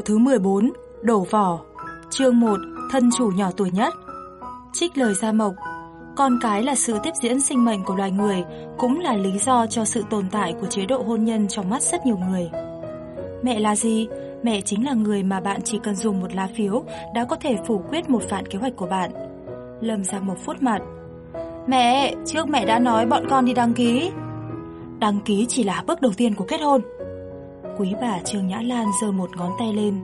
Vụ thứ 14, đổ vỏ Chương 1, thân chủ nhỏ tuổi nhất. Trích lời Gia Mộc Con cái là sự tiếp diễn sinh mệnh của loài người Cũng là lý do cho sự tồn tại của chế độ hôn nhân trong mắt rất nhiều người. Mẹ là gì? Mẹ chính là người mà bạn chỉ cần dùng một lá phiếu đã có thể phủ quyết một vạn kế hoạch của bạn. Lâm Gia Mộc phút mặt. Mẹ, trước mẹ đã nói bọn con đi đăng ký. Đăng ký chỉ là bước đầu tiên của kết hôn. Quý bà Trương Nhã Lan giơ một ngón tay lên.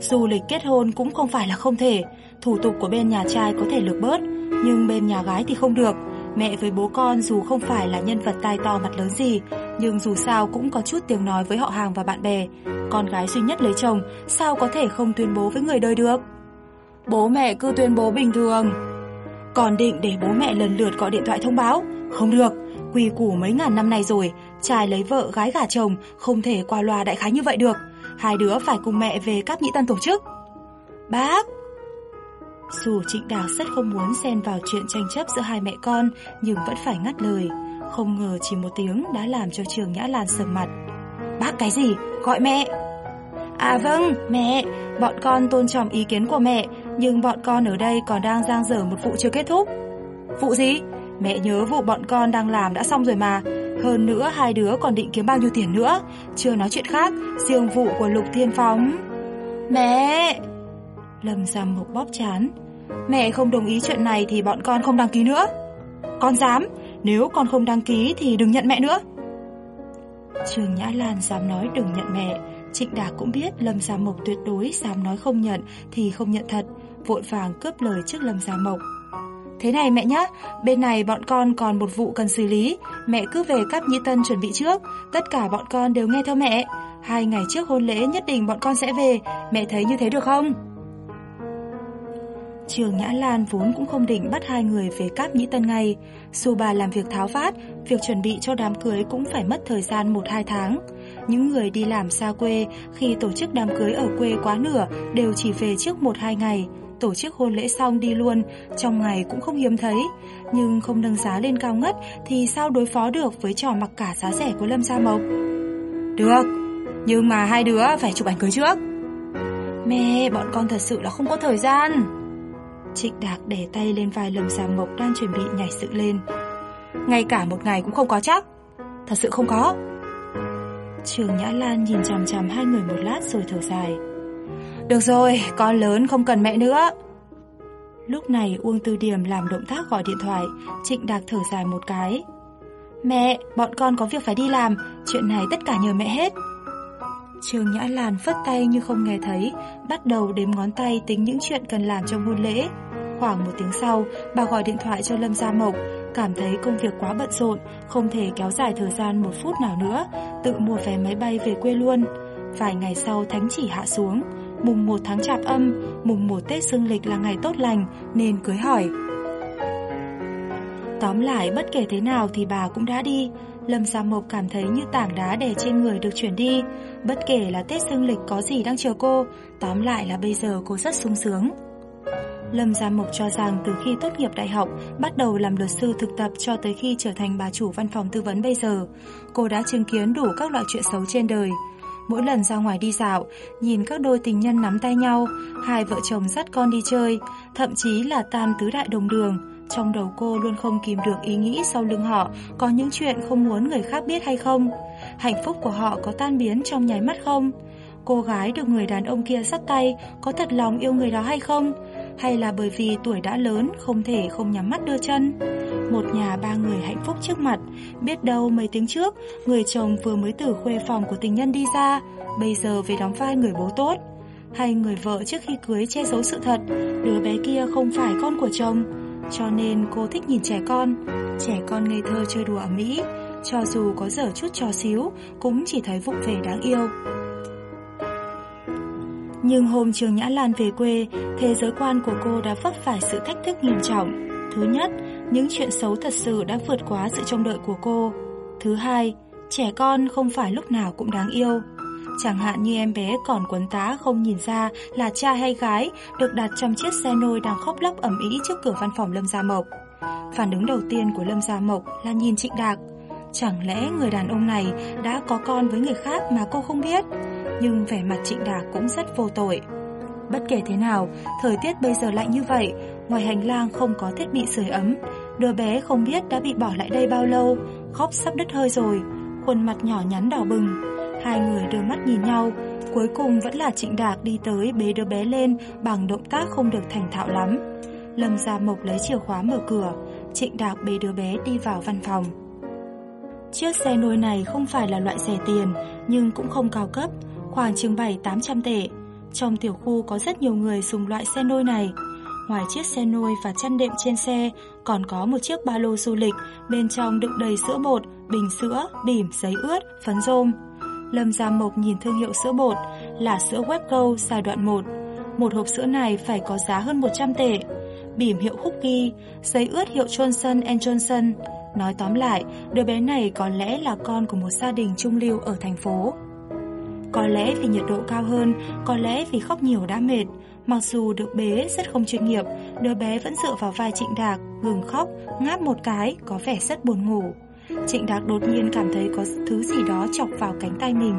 Du lịch kết hôn cũng không phải là không thể, thủ tục của bên nhà trai có thể lược bớt, nhưng bên nhà gái thì không được. Mẹ với bố con dù không phải là nhân vật tai to mặt lớn gì, nhưng dù sao cũng có chút tiếng nói với họ hàng và bạn bè. Con gái duy nhất lấy chồng, sao có thể không tuyên bố với người đời được? Bố mẹ cứ tuyên bố bình thường. Còn định để bố mẹ lần lượt gọi điện thoại thông báo? Không được, quy củ mấy ngàn năm nay rồi, trai lấy vợ gái gả chồng không thể qua loa đại khái như vậy được. Hai đứa phải cùng mẹ về cáp nhĩ tân tổ chức. Bác! Dù Trịnh Đào rất không muốn xen vào chuyện tranh chấp giữa hai mẹ con nhưng vẫn phải ngắt lời. Không ngờ chỉ một tiếng đã làm cho Trường Nhã Lan sầm mặt. Bác cái gì? Gọi mẹ! À vâng, mẹ, bọn con tôn trọng ý kiến của mẹ, nhưng bọn con ở đây còn đang giang dở một vụ chưa kết thúc. Vụ gì? Mẹ nhớ vụ bọn con đang làm đã xong rồi mà hơn nữa hai đứa còn định kiếm bao nhiêu tiền nữa? Chưa nói chuyện khác Riêng vụ của Lục Thiên Phóng Mẹ! Lâm Giam Mộc bóp chán. Mẹ không đồng ý chuyện này thì bọn con không đăng ký nữa. Con dám Nếu con không đăng ký thì đừng nhận mẹ nữa. Trường Nhã Lan dám nói đừng nhận mẹ. Trịnh Đạc cũng biết Lâm Gia Mộc tuyệt đối dám nói không nhận thì không nhận thật Vội vàng cướp lời trước Lâm Gia Mộc Thế này mẹ nhé, bên này bọn con còn một vụ cần xử lý, mẹ cứ về cắp nhĩ tân chuẩn bị trước, tất cả bọn con đều nghe theo mẹ. Hai ngày trước hôn lễ nhất định bọn con sẽ về, mẹ thấy như thế được không? Trường Nhã Lan vốn cũng không định bắt hai người về cáp nhĩ tân ngay. Dù bà làm việc tháo vát, việc chuẩn bị cho đám cưới cũng phải mất thời gian 1-2 tháng. Những người đi làm xa quê, khi tổ chức đám cưới ở quê quá nửa đều chỉ về trước 1-2 ngày tổ chức hôn lễ xong đi luôn, trong ngày cũng không hiếm thấy. Nhưng không nâng giá lên cao ngất thì sao đối phó được với trò mặc cả giá rẻ của Lâm Gia Mộc? Được, nhưng mà hai đứa phải chụp ảnh cưới trước. Mẹ, bọn con thật sự là không có thời gian. Trịnh Đạc để tay lên vai Lâm Gia Mộc đang chuẩn bị nhảy dựng lên. Ngay cả một ngày cũng không có chắc. Thật sự không có. Trường Nhã Lan nhìn chằm chằm hai người một lát rồi thở dài. Được rồi, con lớn không cần mẹ nữa. Lúc này Uông Tư Điểm làm động tác gọi điện thoại, Trịnh Đạc thở dài một cái. Mẹ, bọn con có việc phải đi làm, chuyện này tất cả nhờ mẹ hết. Trường Nhã Lan phất tay như không nghe thấy, bắt đầu đếm ngón tay tính những chuyện cần làm trong hôn lễ. Khoảng một tiếng sau, bà gọi điện thoại cho Lâm Gia Mộc, cảm thấy công việc quá bận rộn, không thể kéo dài thời gian một phút nào nữa, tự mua vé máy bay về quê luôn. Vài ngày sau thánh chỉ hạ xuống, mùng 1 tháng chạp âm, mùng 1 Tết dương lịch là ngày tốt lành nên cưới hỏi. Tóm lại bất kể thế nào thì bà cũng đã đi, Lâm Gia Mộc cảm thấy như tảng đá đè trên người được chuyển đi, bất kể là Tết dương lịch có gì đang chờ cô, tóm lại là bây giờ cô rất sung sướng. Lâm Gia Mộc cho rằng từ khi tốt nghiệp đại học, bắt đầu làm luật sư thực tập cho tới khi trở thành bà chủ văn phòng tư vấn bây giờ, cô đã chứng kiến đủ các loại chuyện xấu trên đời. Mỗi lần ra ngoài đi dạo, nhìn các đôi tình nhân nắm tay nhau, hai vợ chồng dắt con đi chơi, thậm chí là tam tứ đại đồng đường. Trong đầu cô luôn không kìm được ý nghĩ sau lưng họ có những chuyện không muốn người khác biết hay không. Hạnh phúc của họ có tan biến trong nháy mắt không? Cô gái được người đàn ông kia sắt tay có thật lòng yêu người đó hay không? Hay là bởi vì tuổi đã lớn không thể không nhắm mắt đưa chân? Một nhà ba người hạnh phúc trước mặt, Biết đâu mấy tiếng trước, Người chồng vừa mới từ khuê phòng của tình nhân đi ra, Bây giờ về đóng vai người bố tốt. Hay người vợ trước khi cưới che giấu sự thật, Đứa bé kia không phải con của chồng. Cho nên cô thích nhìn trẻ con. Trẻ con ngây thơ chơi đùa ở Mỹ Cho dù có dở chút trò xíu, Cũng chỉ thấy vụng về đáng yêu. Nhưng hôm Trường Nhã Lan về quê, thế giới quan của cô đã vấp phải sự thách thức nghiêm trọng. Thứ nhất, những chuyện xấu thật sự đã vượt quá sự trông đợi của cô. Thứ hai, trẻ con không phải lúc nào cũng đáng yêu. Chẳng hạn như em bé còn quấn tá không nhìn ra là cha hay gái được đặt trong chiếc xe nôi đang khóc lóc ẩm ý trước cửa văn phòng Lâm Gia Mộc. Phản ứng đầu tiên của Lâm Gia Mộc là nhìn Trịnh Đạc. Chẳng lẽ người đàn ông này đã có con với người khác mà cô không biết? Nhưng vẻ mặt Trịnh Đà cũng rất vô tội. Bất kể thế nào, thời tiết bây giờ lạnh như vậy, ngoài hành lang không có thiết bị sưởi ấm. Đứa bé không biết đã bị bỏ lại đây bao lâu, khóc sắp đứt hơi rồi, khuôn mặt nhỏ nhắn đỏ bừng. Hai người đưa mắt nhìn nhau, cuối cùng vẫn là Trịnh Đạc đi tới bế đứa bé lên bằng động tác không được thành thạo lắm. Lâm Gia Mộc lấy chìa khóa mở cửa, Trịnh Đạc bế đứa bé đi vào văn phòng. Chiếc xe nôi này không phải là loại rẻ tiền, nhưng cũng không cao cấp, khoảng chừng 7-800 tệ. Trong tiểu khu có rất nhiều người dùng loại xe nôi này. Ngoài chiếc xe nôi và chăn đệm trên xe, còn có một chiếc ba lô du lịch, bên trong đựng đầy sữa bột, bình sữa, bỉm, giấy ướt, phấn rôm. Lâm Gia Mộc nhìn thương hiệu sữa bột là sữa Webco giai đoạn 1. Một hộp sữa này phải có giá hơn 100 tệ. Bỉm hiệu Hookie, giấy ướt hiệu Johnson Johnson. Nói tóm lại, đứa bé này có lẽ là con của một gia đình trung lưu ở thành phố. Có lẽ vì nhiệt độ cao hơn, có lẽ vì khóc nhiều đã mệt. Mặc dù được bế rất không chuyên nghiệp, đứa bé vẫn dựa vào vai Trịnh Đạc, ngừng khóc, ngáp một cái, có vẻ rất buồn ngủ. Trịnh Đạc đột nhiên cảm thấy có thứ gì đó chọc vào cánh tay mình.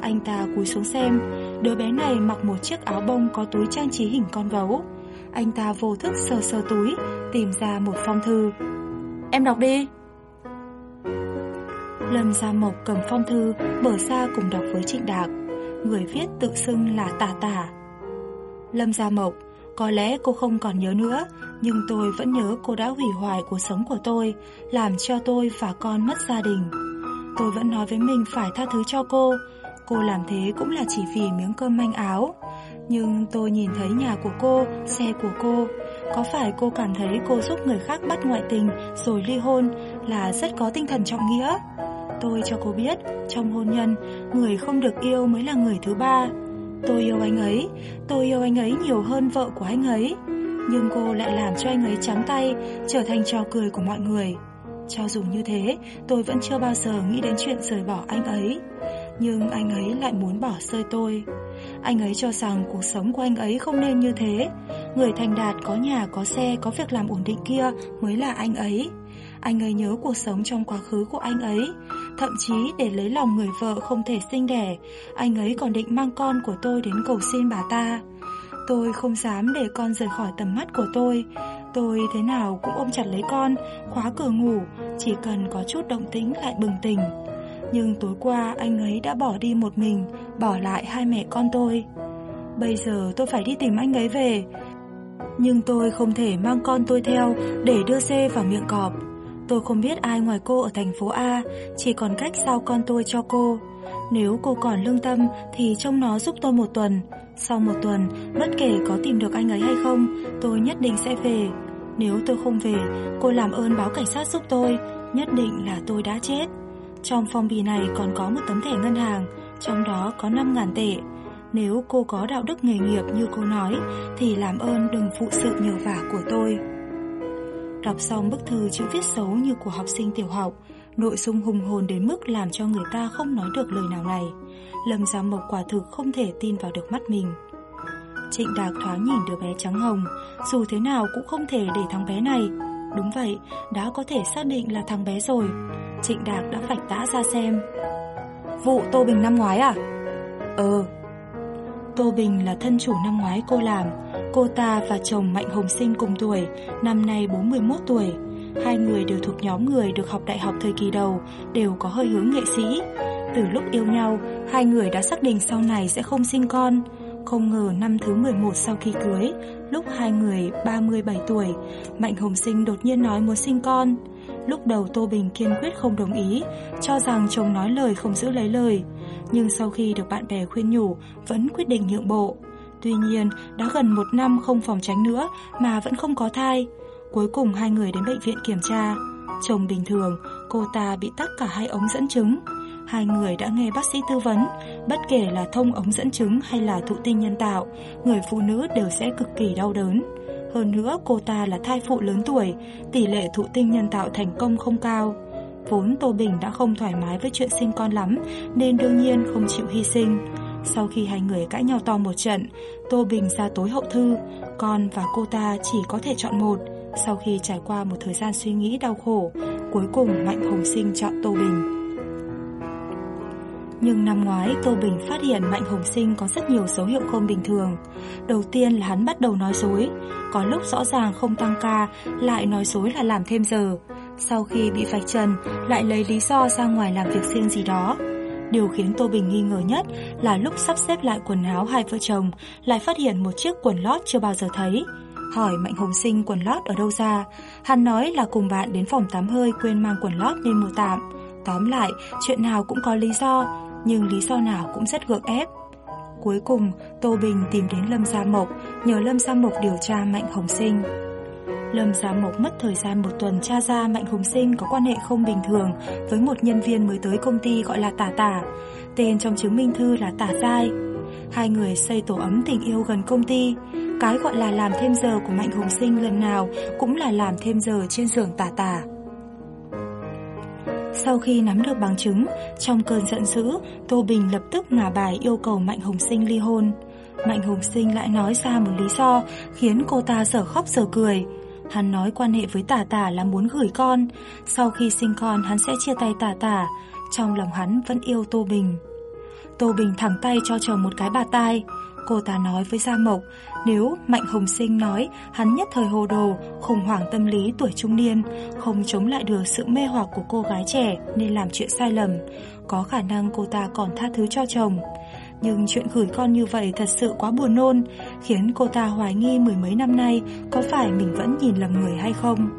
Anh ta cúi xuống xem, đứa bé này mặc một chiếc áo bông có túi trang trí hình con gấu. Anh ta vô thức sờ sờ túi, tìm ra một phong thư. Em đọc đi. Lâm Gia Mộc cầm phong thư, mở ra cùng đọc với Trịnh Đạc. Người viết tự xưng là Tả Tả. Lâm Gia Mộc, có lẽ cô không còn nhớ nữa, nhưng tôi vẫn nhớ cô đã hủy hoại cuộc sống của tôi, làm cho tôi và con mất gia đình. Tôi vẫn nói với mình phải tha thứ cho cô, cô làm thế cũng là chỉ vì miếng cơm manh áo. Nhưng tôi nhìn thấy nhà của cô, xe của cô, có phải cô cảm thấy cô giúp người khác bắt ngoại tình rồi ly hôn là rất có tinh thần trọng nghĩa? Tôi cho cô biết, trong hôn nhân, người không được yêu mới là người thứ ba. Tôi yêu anh ấy, tôi yêu anh ấy nhiều hơn vợ của anh ấy. Nhưng cô lại làm cho anh ấy trắng tay, trở thành trò cười của mọi người. Cho dù như thế, tôi vẫn chưa bao giờ nghĩ đến chuyện rời bỏ anh ấy. Nhưng anh ấy lại muốn bỏ rơi tôi. Anh ấy cho rằng cuộc sống của anh ấy không nên như thế. Người thành đạt có nhà, có xe, có việc làm ổn định kia mới là anh ấy. Anh ấy nhớ cuộc sống trong quá khứ của anh ấy. Thậm chí để lấy lòng người vợ không thể sinh đẻ, anh ấy còn định mang con của tôi đến cầu xin bà ta. Tôi không dám để con rời khỏi tầm mắt của tôi. Tôi thế nào cũng ôm chặt lấy con, khóa cửa ngủ, chỉ cần có chút động tĩnh lại bừng tỉnh. Nhưng tối qua anh ấy đã bỏ đi một mình, bỏ lại hai mẹ con tôi. Bây giờ tôi phải đi tìm anh ấy về. Nhưng tôi không thể mang con tôi theo để đưa xe vào miệng cọp. Tôi không biết ai ngoài cô ở thành phố A, chỉ còn cách giao con tôi cho cô. Nếu cô còn lương tâm thì trông nó giúp tôi một tuần. Sau một tuần, bất kể có tìm được anh ấy hay không, tôi nhất định sẽ về. Nếu tôi không về, cô làm ơn báo cảnh sát giúp tôi, nhất định là tôi đã chết. Trong phong bì này còn có một tấm thẻ ngân hàng, trong đó có 5.000 tệ. Nếu cô có đạo đức nghề nghiệp như cô nói, thì làm ơn đừng phụ sự nhờ vả của tôi. Đọc xong bức thư chữ viết xấu như của học sinh tiểu học, nội dung hùng hồn đến mức làm cho người ta không nói được lời nào này. Lâm Gia Mộc quả thực không thể tin vào được mắt mình. Trịnh Đạc thoáng nhìn đứa bé trắng hồng, dù thế nào cũng không thể để thằng bé này. Đúng vậy, đã có thể xác định là thằng bé rồi. Trịnh Đạc đã phải tã ra xem. Vụ Tô Bình năm ngoái à? Ờ. Tô Bình là thân chủ năm ngoái cô làm, Cô ta và chồng Mạnh Hồng Sinh cùng tuổi, năm nay 41 tuổi. Hai người đều thuộc nhóm người được học đại học thời kỳ đầu, đều có hơi hướng nghệ sĩ. Từ lúc yêu nhau, hai người đã xác định sau này sẽ không sinh con. Không ngờ năm thứ 11 sau khi cưới, lúc hai người 37 tuổi, Mạnh Hồng Sinh đột nhiên nói muốn sinh con. Lúc đầu Tô Bình kiên quyết không đồng ý, cho rằng chồng nói lời không giữ lấy lời. Nhưng sau khi được bạn bè khuyên nhủ, vẫn quyết định nhượng bộ. Tuy nhiên, đã gần một năm không phòng tránh nữa mà vẫn không có thai. Cuối cùng hai người đến bệnh viện kiểm tra. Chồng bình thường, cô ta bị tắc cả hai ống dẫn trứng. Hai người đã nghe bác sĩ tư vấn, bất kể là thông ống dẫn trứng hay là thụ tinh nhân tạo, người phụ nữ đều sẽ cực kỳ đau đớn. Hơn nữa, cô ta là thai phụ lớn tuổi, tỷ lệ thụ tinh nhân tạo thành công không cao. Vốn Tô Bình đã không thoải mái với chuyện sinh con lắm, nên đương nhiên không chịu hy sinh. Sau khi hai người cãi nhau to một trận, Tô Bình ra tối hậu thư, con và cô ta chỉ có thể chọn một. Sau khi trải qua một thời gian suy nghĩ đau khổ, cuối cùng Mạnh Hồng Sinh chọn Tô Bình. Nhưng năm ngoái Tô Bình phát hiện Mạnh Hồng Sinh có rất nhiều dấu hiệu không bình thường. Đầu tiên là hắn bắt đầu nói dối, có lúc rõ ràng không tăng ca, lại nói dối là làm thêm giờ. Sau khi bị vạch trần, lại lấy lý do ra ngoài làm việc riêng gì đó. Điều khiến Tô Bình nghi ngờ nhất là lúc sắp xếp lại quần áo hai vợ chồng, lại phát hiện một chiếc quần lót chưa bao giờ thấy. Hỏi Mạnh Hồng Sinh quần lót ở đâu ra, hắn nói là cùng bạn đến phòng tắm hơi quên mang quần lót nên mua tạm. Tóm lại, chuyện nào cũng có lý do, nhưng lý do nào cũng rất gượng ép. Cuối cùng, Tô Bình tìm đến Lâm Gia Mộc, nhờ Lâm Gia Mộc điều tra Mạnh Hồng Sinh. Lâm giám Mộc mất thời gian một tuần tra ra Mạnh hùng Sinh có quan hệ không bình thường với một nhân viên mới tới công ty gọi là Tả Tả, tên trong chứng minh thư là Tả Giai. Hai người xây tổ ấm tình yêu gần công ty. Cái gọi là làm thêm giờ của Mạnh hùng Sinh lần nào cũng là làm thêm giờ trên giường Tả Tả. Sau khi nắm được bằng chứng, trong cơn giận dữ, Tô Bình lập tức ngả bài yêu cầu Mạnh Hồng Sinh ly hôn. Mạnh Hồng Sinh lại nói ra một lý do khiến cô ta dở khóc dở cười. Hắn nói quan hệ với tả tả là muốn gửi con, sau khi sinh con hắn sẽ chia tay tả tả, trong lòng hắn vẫn yêu Tô Bình. Tô Bình thẳng tay cho chồng một cái bà tai, cô ta nói với Gia Mộc, nếu Mạnh Hồng Sinh nói hắn nhất thời hồ đồ, khủng hoảng tâm lý tuổi trung niên, không chống lại được sự mê hoặc của cô gái trẻ nên làm chuyện sai lầm, có khả năng cô ta còn tha thứ cho chồng. Nhưng chuyện gửi con như vậy thật sự quá buồn nôn, khiến cô ta hoài nghi mười mấy năm nay có phải mình vẫn nhìn lầm người hay không.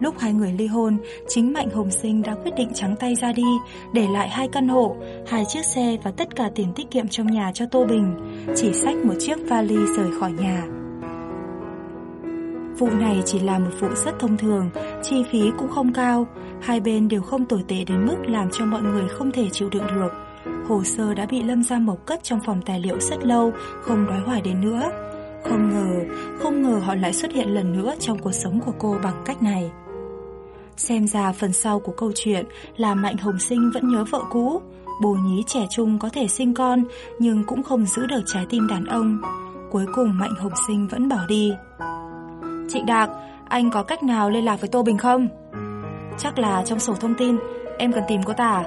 Lúc hai người ly hôn, chính Mạnh Hồng Sinh đã quyết định trắng tay ra đi, để lại hai căn hộ, hai chiếc xe và tất cả tiền tiết kiệm trong nhà cho Tô Bình, chỉ xách một chiếc vali rời khỏi nhà. Vụ này chỉ là một vụ rất thông thường, chi phí cũng không cao, hai bên đều không tồi tệ đến mức làm cho mọi người không thể chịu đựng được. Hồ sơ đã bị Lâm Gia Mộc cất trong phòng tài liệu rất lâu, không đói hoài đến nữa. Không ngờ, không ngờ họ lại xuất hiện lần nữa trong cuộc sống của cô bằng cách này. Xem ra phần sau của câu chuyện là Mạnh Hồng Sinh vẫn nhớ vợ cũ. Bồ nhí trẻ trung có thể sinh con nhưng cũng không giữ được trái tim đàn ông. Cuối cùng Mạnh Hồng Sinh vẫn bỏ đi. Trịnh Đạc, anh có cách nào liên lạc với Tô Bình không? Chắc là trong sổ thông tin, em cần tìm cô ta à?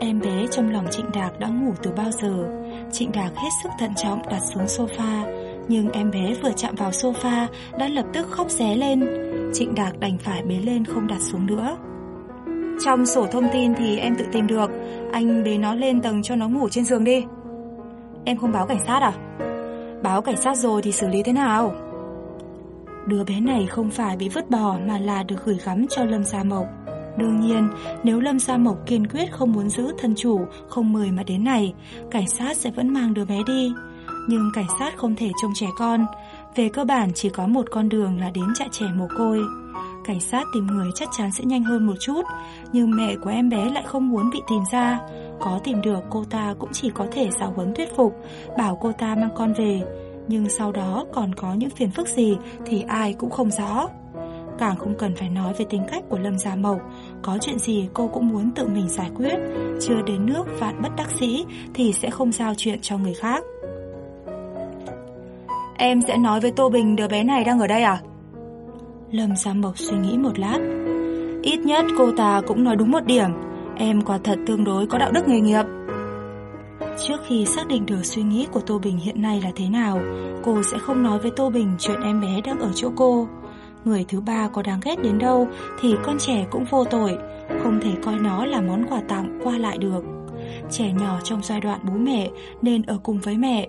Em bé trong lòng Trịnh Đạc đã ngủ từ bao giờ? Trịnh Đạc hết sức thận trọng đặt xuống sofa, Nhưng em bé vừa chạm vào sofa Đã lập tức khóc ré lên. Trịnh Đạc đành phải bế lên không đặt xuống nữa. Trong sổ thông tin thì em tự tìm được. Anh bế nó lên tầng cho nó ngủ trên giường đi. Em không báo cảnh sát à? Báo cảnh sát rồi thì xử lý thế nào? Đứa bé này không phải bị vứt bỏ mà là được gửi gắm cho Lâm Gia Mộc. Đương nhiên, nếu Lâm Gia Mộc kiên quyết không muốn giữ thân chủ, không mời mà đến này, cảnh sát sẽ vẫn mang đứa bé đi. Nhưng cảnh sát không thể trông trẻ con. Về cơ bản chỉ có một con đường là đến trại trẻ mồ côi. Cảnh sát tìm người chắc chắn sẽ nhanh hơn một chút, nhưng mẹ của em bé lại không muốn bị tìm ra. Có tìm được cô ta cũng chỉ có thể giáo huấn thuyết phục, bảo cô ta mang con về. Nhưng sau đó còn có những phiền phức gì thì ai cũng không rõ. Càng không cần phải nói về tính cách của Lâm Gia Mộc Có chuyện gì cô cũng muốn tự mình giải quyết. Chưa đến nước vạn bất đắc sĩ Thì sẽ không giao chuyện cho người khác. Em sẽ nói với Tô Bình đứa bé này đang ở đây à? Lâm Gia Mộc suy nghĩ một lát. Ít nhất cô ta cũng nói đúng một điểm. Em quả thật tương đối có đạo đức nghề nghiệp. Trước khi xác định được suy nghĩ của Tô Bình hiện nay là thế nào, Cô sẽ không nói với Tô Bình chuyện em bé đang ở chỗ cô. Người thứ ba có đáng ghét đến đâu thì con trẻ cũng vô tội, không thể coi nó là món quà tặng qua lại được. Trẻ nhỏ trong giai đoạn bố mẹ nên ở cùng với mẹ.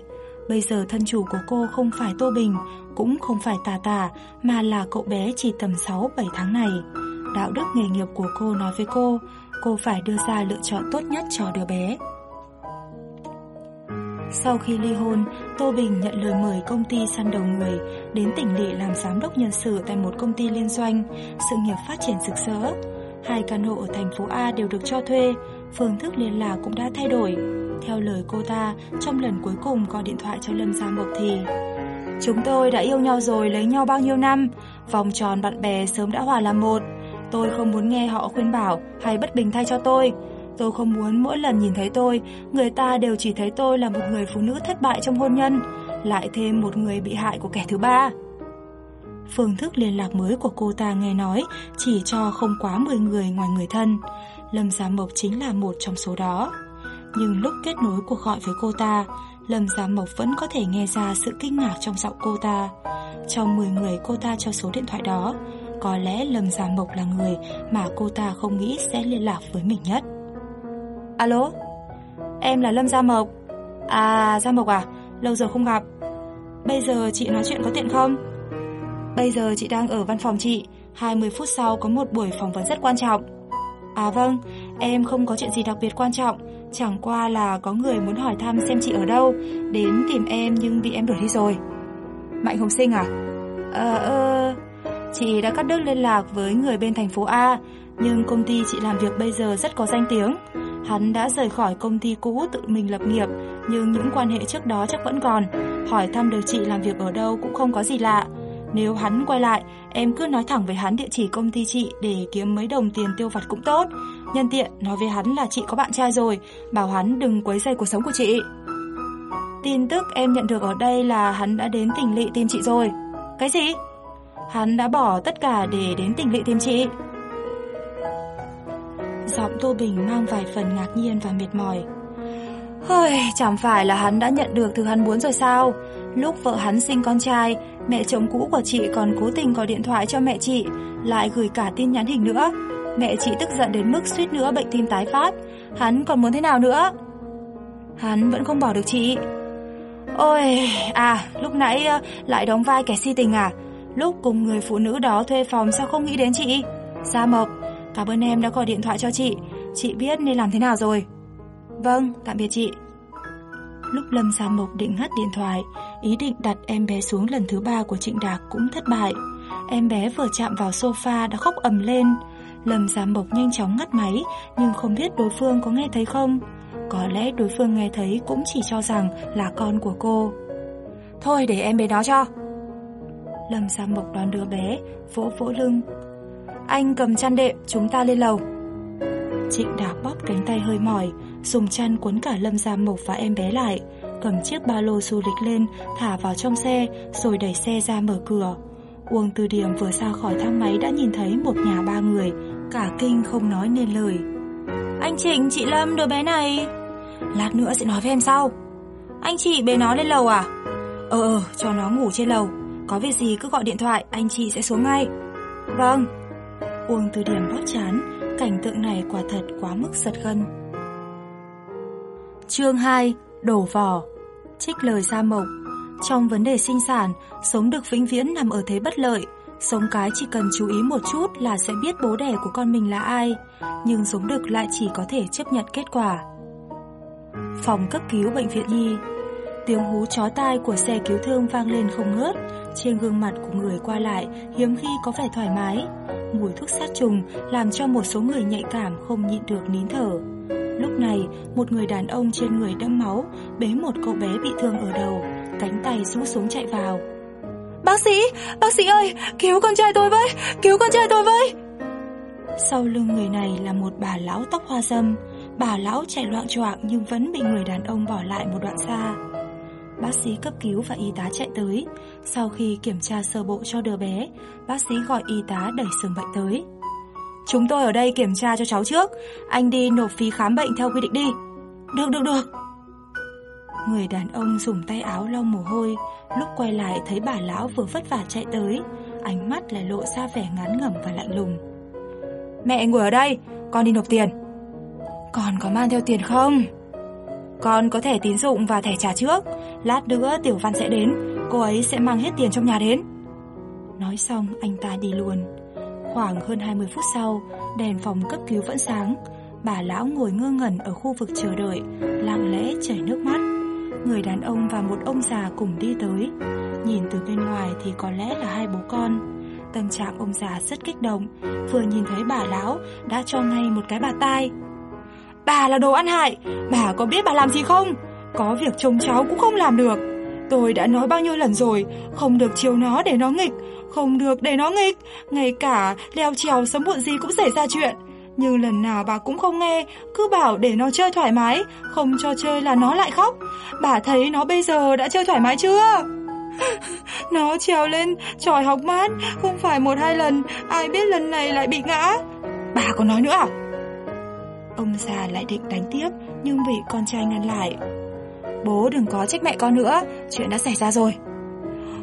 Bây giờ thân chủ của cô không phải Tô Bình, cũng không phải Tà Tà, mà là cậu bé chỉ tầm 6-7 tháng này. Đạo đức nghề nghiệp của cô nói với cô, cô phải đưa ra lựa chọn tốt nhất cho đứa bé. Sau khi ly hôn, Tô Bình nhận lời mời công ty săn đầu người đến tỉnh lỵ làm giám đốc nhân sự tại một công ty liên doanh, sự nghiệp phát triển rực rỡ. Hai căn hộ ở thành phố A đều được cho thuê, phương thức liên lạc cũng đã thay đổi. Theo lời cô ta, trong lần cuối cùng gọi điện thoại cho Lâm Gia Mộc thì Chúng tôi đã yêu nhau rồi lấy nhau bao nhiêu năm, vòng tròn bạn bè sớm đã hòa làm một. Tôi không muốn nghe họ khuyên bảo hay bất bình thay cho tôi. Tôi không muốn mỗi lần nhìn thấy tôi, người ta đều chỉ thấy tôi là một người phụ nữ thất bại trong hôn nhân, lại thêm một người bị hại của kẻ thứ ba. Phương thức liên lạc mới của cô ta nghe nói chỉ cho không quá 10 người ngoài người thân. Lâm Giám Mộc chính là một trong số đó. Nhưng lúc kết nối cuộc gọi với cô ta, Lâm Giám Mộc vẫn có thể nghe ra sự kinh ngạc trong giọng cô ta. Trong 10 người cô ta cho số điện thoại đó, có lẽ Lâm Giám Mộc là người mà cô ta không nghĩ sẽ liên lạc với mình nhất. Alo, em là Lâm Gia Mộc. À, Gia Mộc à, lâu rồi không gặp. Bây giờ chị nói chuyện có tiện không? Bây giờ chị đang ở văn phòng chị, 20 phút sau có một buổi phỏng vấn rất quan trọng. À vâng, em không có chuyện gì đặc biệt quan trọng, chẳng qua là có người muốn hỏi thăm xem chị ở đâu, đến tìm em nhưng bị em đuổi đi rồi. Mạnh Hồng Sinh à? Ờ, ờ, chị đã cắt đứt liên lạc với người bên thành phố A, nhưng công ty chị làm việc bây giờ rất có danh tiếng. Hắn đã rời khỏi công ty cũ tự mình lập nghiệp, nhưng những quan hệ trước đó chắc vẫn còn. Hỏi thăm được chị làm việc ở đâu cũng không có gì lạ. Nếu hắn quay lại, em cứ nói thẳng với hắn địa chỉ công ty chị để kiếm mấy đồng tiền tiêu vặt cũng tốt. Nhân tiện nói với hắn là chị có bạn trai rồi, bảo hắn đừng quấy rầy cuộc sống của chị. Tin tức em nhận được ở đây là hắn đã đến tỉnh lỵ tìm chị rồi. Cái gì? Hắn đã bỏ tất cả để đến tỉnh lỵ tìm chị. Giọng Tô Bình mang vài phần ngạc nhiên và mệt mỏi. Hơi, chẳng phải là hắn đã nhận được thứ hắn muốn rồi sao? Lúc vợ hắn sinh con trai, mẹ chồng cũ của chị còn cố tình gọi điện thoại cho mẹ chị, lại gửi cả tin nhắn hình nữa. Mẹ chị tức giận đến mức suýt nữa bệnh tim tái phát. Hắn còn muốn thế nào nữa? Hắn vẫn không bỏ được chị. Ôi, à, lúc nãy ờ, lại đóng vai kẻ si tình à? Lúc cùng người phụ nữ đó thuê phòng sao không nghĩ đến chị? Gia Mộc, cảm ơn em đã gọi điện thoại cho chị. Chị biết nên làm thế nào rồi. Vâng, tạm biệt chị. Lúc Lâm Sa Mộc định ngắt điện thoại, ý định đặt em bé xuống lần thứ ba của Trịnh Đạc cũng thất bại. Em bé vừa chạm vào sofa đã khóc ầm lên. Lâm Sa Mộc nhanh chóng ngắt máy, nhưng không biết đối phương có nghe thấy không. Có lẽ đối phương nghe thấy cũng chỉ cho rằng là con của cô. Thôi để em bé đó cho. Lâm Sa Mộc đón đứa bé, vỗ vỗ lưng. Anh cầm chăn đệm, chúng ta lên lầu. Trịnh Đạc bóp cánh tay hơi mỏi, dùng chăn cuốn cả Lâm Gia Mộc và em bé lại, cầm chiếc ba lô du lịch lên, thả vào trong xe, rồi đẩy xe ra mở cửa. Uông Từ Điểm vừa ra khỏi thang máy đã nhìn thấy một nhà ba người, cả kinh không nói nên lời. Anh Trịnh, chị Lâm, đứa bé này. Lát nữa sẽ nói với em sau. Anh chị bế nó lên lầu à? Ờ, ờ, cho nó ngủ trên lầu. Có việc gì cứ gọi điện thoại, anh chị sẽ xuống ngay. Vâng. Uông Từ Điểm bóp chán, cảnh tượng này quả thật quá mức giật gân. Chương 2: Đổ vỏ. Trích lời Gia Mộc. Trong vấn đề sinh sản, sống được vĩnh viễn nằm ở thế bất lợi. Sống cái chỉ cần chú ý một chút là sẽ biết bố đẻ của con mình là ai, nhưng sống được lại chỉ có thể chấp nhận kết quả. Phòng cấp cứu bệnh viện Nhi Tiếng hú chó tai của xe cứu thương vang lên không ngớt, trên gương mặt của người qua lại hiếm khi có vẻ thoải mái. Mùi thuốc sát trùng làm cho một số người nhạy cảm không nhịn được nín thở. Lúc này, một người đàn ông trên người đẫm máu bế một cậu bé bị thương ở đầu, cánh tay rũ xuống chạy vào. Bác sĩ, bác sĩ ơi, cứu con trai tôi với, cứu con trai tôi với. Sau lưng người này là một bà lão tóc hoa râm, bà lão chạy loạn choạng nhưng vẫn bị người đàn ông bỏ lại một đoạn xa. Bác sĩ cấp cứu và y tá chạy tới. Sau khi kiểm tra sơ bộ cho đứa bé, bác sĩ gọi y tá đẩy sừng bệnh tới. Chúng tôi ở đây kiểm tra cho cháu trước, anh đi nộp phí khám bệnh theo quy định đi. Được, được, được. Người đàn ông dùng tay áo lau mồ hôi, lúc quay lại thấy bà lão vừa vất vả chạy tới, ánh mắt lại lộ ra vẻ ngán ngẩm và lạnh lùng. Mẹ ngồi ở đây, con đi nộp tiền. Con có mang theo tiền không? Con có thẻ tín dụng và thẻ trả trước. Lát nữa Tiểu Văn sẽ đến. Cô ấy sẽ mang hết tiền trong nhà đến. Nói xong, anh ta đi luôn. Khoảng hơn 20 phút sau, Đèn phòng cấp cứu vẫn sáng. Bà lão ngồi ngơ ngẩn ở khu vực chờ đợi, Lặng lẽ chảy nước mắt. Người đàn ông và một ông già cùng đi tới. Nhìn từ bên ngoài thì có lẽ là hai bố con. Tâm trạng ông già rất kích động. Vừa nhìn thấy bà lão, Đã cho ngay một cái bà tai. Bà là đồ ăn hại, bà có biết bà làm gì không? Có việc trông cháu cũng không làm được. Tôi đã nói bao nhiêu lần rồi, không được chiều nó để nó nghịch, không được để nó nghịch, ngay cả leo trèo sớm muộn gì cũng xảy ra chuyện. Nhưng lần nào bà cũng không nghe, cứ bảo để nó chơi thoải mái, không cho chơi là nó lại khóc. Bà thấy nó bây giờ đã chơi thoải mái chưa? Nó trèo lên tròi học mát, không phải một hai lần, ai biết lần này lại bị ngã. Bà còn nói nữa à? Ông già lại định đánh tiếp, nhưng bị con trai ngăn lại. Bố đừng có trách mẹ con nữa, chuyện đã xảy ra rồi.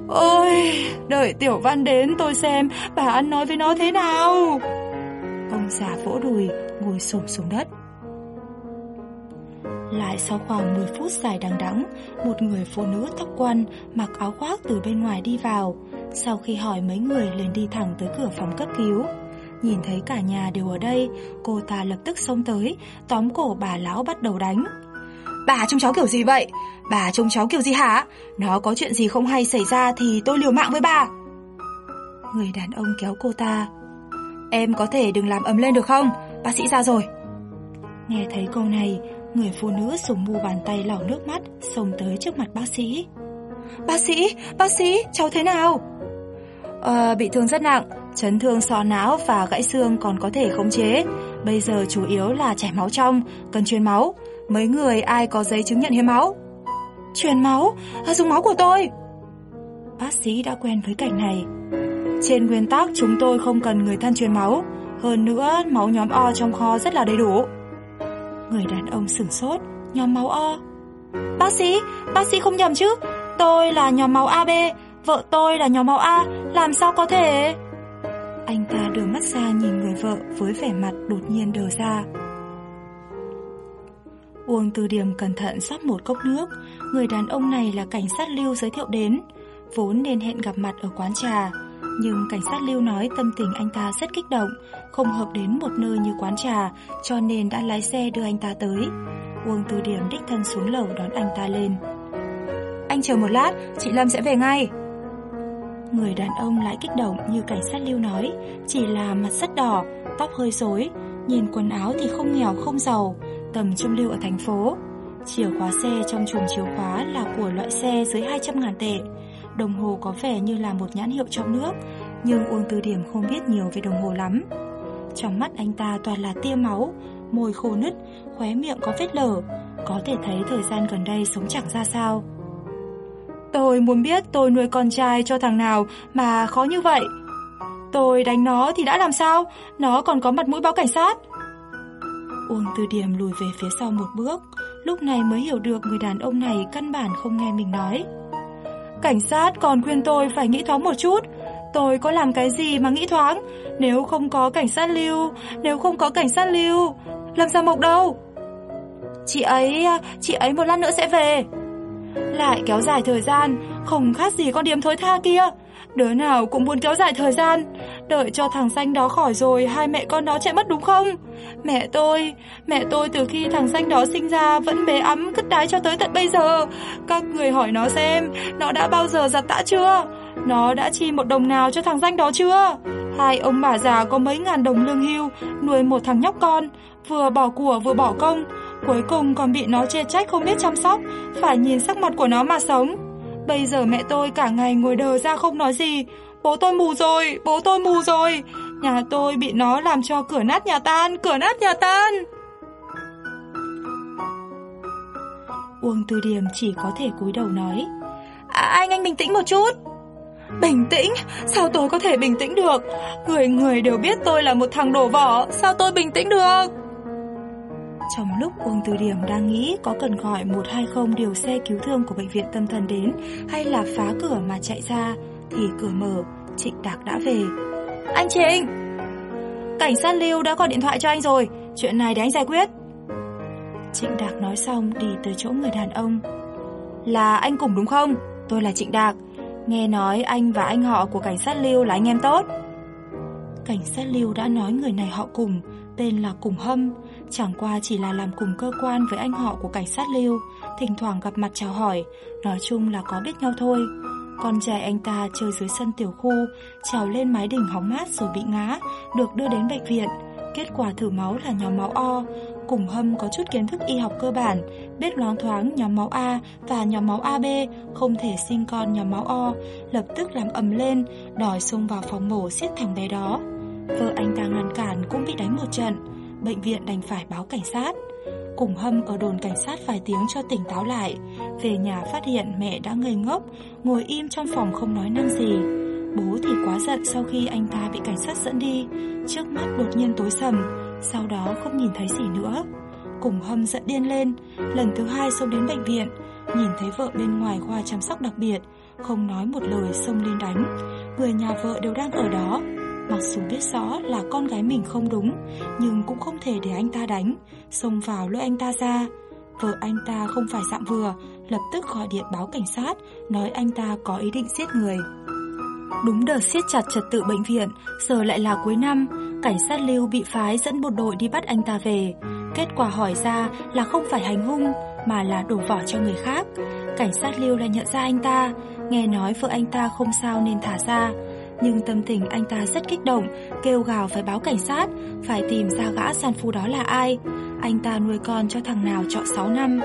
Ôi, đợi Tiểu Văn đến tôi xem bà ăn nói với nó thế nào. Ông già vỗ đùi, ngồi xổm xuống đất. Lại sau khoảng 10 phút dài đằng đẵng, một người phụ nữ tóc quăn mặc áo khoác từ bên ngoài đi vào. Sau khi hỏi mấy người liền đi thẳng tới cửa phòng cấp cứu. Nhìn thấy cả nhà đều ở đây, cô ta lập tức xông tới, tóm cổ bà lão bắt đầu đánh. Bà trông cháu kiểu gì vậy? Bà trông cháu kiểu gì hả? Nó có chuyện gì không hay xảy ra thì tôi liều mạng với bà. Người đàn ông kéo cô ta. Em có thể đừng làm ấm lên được không? Bác sĩ ra rồi. Nghe thấy câu này, người phụ nữ dùng mu bàn tay lau nước mắt xông tới trước mặt bác sĩ. Bác sĩ, bác sĩ, cháu thế nào? Ờ, bị thương rất nặng, chấn thương sọ não và gãy xương còn có thể khống chế. Bây giờ chủ yếu là chảy máu trong, cần truyền máu. Mấy người ai có giấy chứng nhận hiến máu? Truyền máu? À, dùng máu của tôi. Bác sĩ đã quen với cảnh này. Trên nguyên tắc chúng tôi không cần người thân truyền máu. Hơn nữa, máu nhóm O trong kho rất là đầy đủ. Người đàn ông sửng sốt, nhóm máu O. Bác sĩ, bác sĩ không nhầm chứ? Tôi là nhóm máu AB, vợ tôi là nhóm máu A, làm sao có thể... Anh ta đưa mắt ra nhìn người vợ với vẻ mặt đột nhiên đờ ra. Uông Từ Điểm cẩn thận rót một cốc nước, người đàn ông này là cảnh sát lưu giới thiệu đến, vốn nên hẹn gặp mặt ở quán trà. Nhưng cảnh sát lưu nói tâm tình anh ta rất kích động, không hợp đến một nơi như quán trà, cho nên đã lái xe đưa anh ta tới. Uông Từ Điểm đích thân xuống lầu đón anh ta lên. Anh chờ một lát, chị Lâm sẽ về ngay. Người đàn ông lại kích động như cảnh sát lưu nói, chỉ là mặt rất đỏ, tóc hơi rối, nhìn quần áo thì không nghèo không giàu, tầm trung lưu ở thành phố. Chìa khóa xe trong chùm chìa khóa là của loại xe dưới 200 ngàn tệ. Đồng hồ có vẻ như là một nhãn hiệu trong nước, nhưng Uông Tư Điểm không biết nhiều về đồng hồ lắm. Trong mắt anh ta toàn là tia máu, môi khô nứt, khóe miệng có vết lở, có thể thấy thời gian gần đây sống chẳng ra sao. Tôi muốn biết tôi nuôi con trai cho thằng nào mà khó như vậy. Tôi đánh nó thì đã làm sao? Nó còn có mặt mũi báo cảnh sát. Uông Tư Điểm lùi về phía sau một bước, lúc này mới hiểu được người đàn ông này căn bản không nghe mình nói. Cảnh sát còn khuyên tôi phải nghĩ thoáng một chút. Tôi có làm cái gì mà nghĩ thoáng? Nếu không có cảnh sát lưu, nếu không có cảnh sát lưu, làm sao Mộc đâu? Chị ấy, chị ấy một lát nữa sẽ về. Lại kéo dài thời gian, không khác gì con điếm thối tha kia. Đứa nào cũng muốn kéo dài thời gian. Đợi cho thằng xanh đó khỏi rồi Hai mẹ con nó chạy mất đúng không? Mẹ tôi Mẹ tôi từ khi thằng xanh đó sinh ra Vẫn bế ấm cất đái cho tới tận bây giờ. Các người hỏi nó xem Nó đã bao giờ giặt tã chưa? Nó đã chi một đồng nào cho thằng xanh đó chưa? Hai ông bà già có mấy ngàn đồng lương hưu Nuôi một thằng nhóc con. Vừa bỏ của vừa bỏ công Cuối cùng còn bị nó chê trách không biết chăm sóc Phải nhìn sắc mặt của nó mà sống Bây giờ mẹ tôi cả ngày ngồi đờ ra không nói gì. Bố tôi mù rồi, bố tôi mù rồi. Nhà tôi bị nó làm cho cửa nát nhà tan, cửa nát nhà tan. Uông Tư Điềm chỉ có thể cúi đầu nói. À, anh anh bình tĩnh một chút. Bình tĩnh? Sao tôi có thể bình tĩnh được? Người người đều biết tôi là một thằng đổ vỏ, sao tôi bình tĩnh được? Trong lúc Uông Từ Điểm đang nghĩ có cần gọi 120 điều xe cứu thương của bệnh viện tâm thần đến hay là phá cửa mà chạy ra thì cửa mở, Trịnh Đạc đã về. Anh Trịnh! Cảnh sát Lưu đã gọi điện thoại cho anh rồi, chuyện này để anh giải quyết. Trịnh Đạc nói xong đi tới chỗ người đàn ông. Là anh cùng đúng không? Tôi là Trịnh Đạc. Nghe nói anh và anh họ của cảnh sát Lưu là anh em tốt. Cảnh sát Lưu đã nói người này họ cùng, tên là Cùng Hâm, chẳng qua chỉ là làm cùng cơ quan với anh họ của cảnh sát Lưu, thỉnh thoảng gặp mặt chào hỏi, nói chung là có biết nhau thôi. Con trai anh ta chơi dưới sân tiểu khu, trèo lên mái đỉnh hóng mát rồi bị ngã, được đưa đến bệnh viện. Kết quả thử máu là nhóm máu O, cùng hâm có chút kiến thức y học cơ bản, biết loáng thoáng nhóm máu A và nhóm máu AB không thể sinh con nhóm máu O, lập tức làm ầm lên, đòi xông vào phòng mổ siết thằng bé đó. Vợ anh ta ngăn cản cũng bị đánh một trận, bệnh viện đành phải báo cảnh sát. Cùng hâm ở đồn cảnh sát vài tiếng cho tỉnh táo lại, về nhà phát hiện mẹ đã ngây ngốc, ngồi im trong phòng không nói năng gì. Bố thì quá giận sau khi anh ta bị cảnh sát dẫn đi, trước mắt đột nhiên tối sầm, sau đó không nhìn thấy gì nữa. Cùng hâm giận điên lên, lần thứ hai xông đến bệnh viện, nhìn thấy vợ bên ngoài khoa chăm sóc đặc biệt, không nói một lời xông lên đánh. Người nhà vợ đều đang ở đó, mặc dù biết rõ là con gái mình không đúng, nhưng cũng không thể để anh ta đánh, xông vào lôi anh ta ra. Vợ anh ta không phải dạng vừa, lập tức gọi điện báo cảnh sát, nói anh ta có ý định giết người. Đúng đợt siết chặt trật tự bệnh viện, giờ lại là cuối năm, cảnh sát lưu bị phái dẫn một đội đi bắt anh ta về. Kết quả hỏi ra là không phải hành hung, mà là đổ vỏ cho người khác. Cảnh sát lưu lại nhận ra anh ta, nghe nói vợ anh ta không sao nên thả ra. Nhưng tâm tình anh ta rất kích động, kêu gào phải báo cảnh sát, phải tìm ra gã san phu đó là ai. Anh ta nuôi con cho thằng nào trọ 6 năm.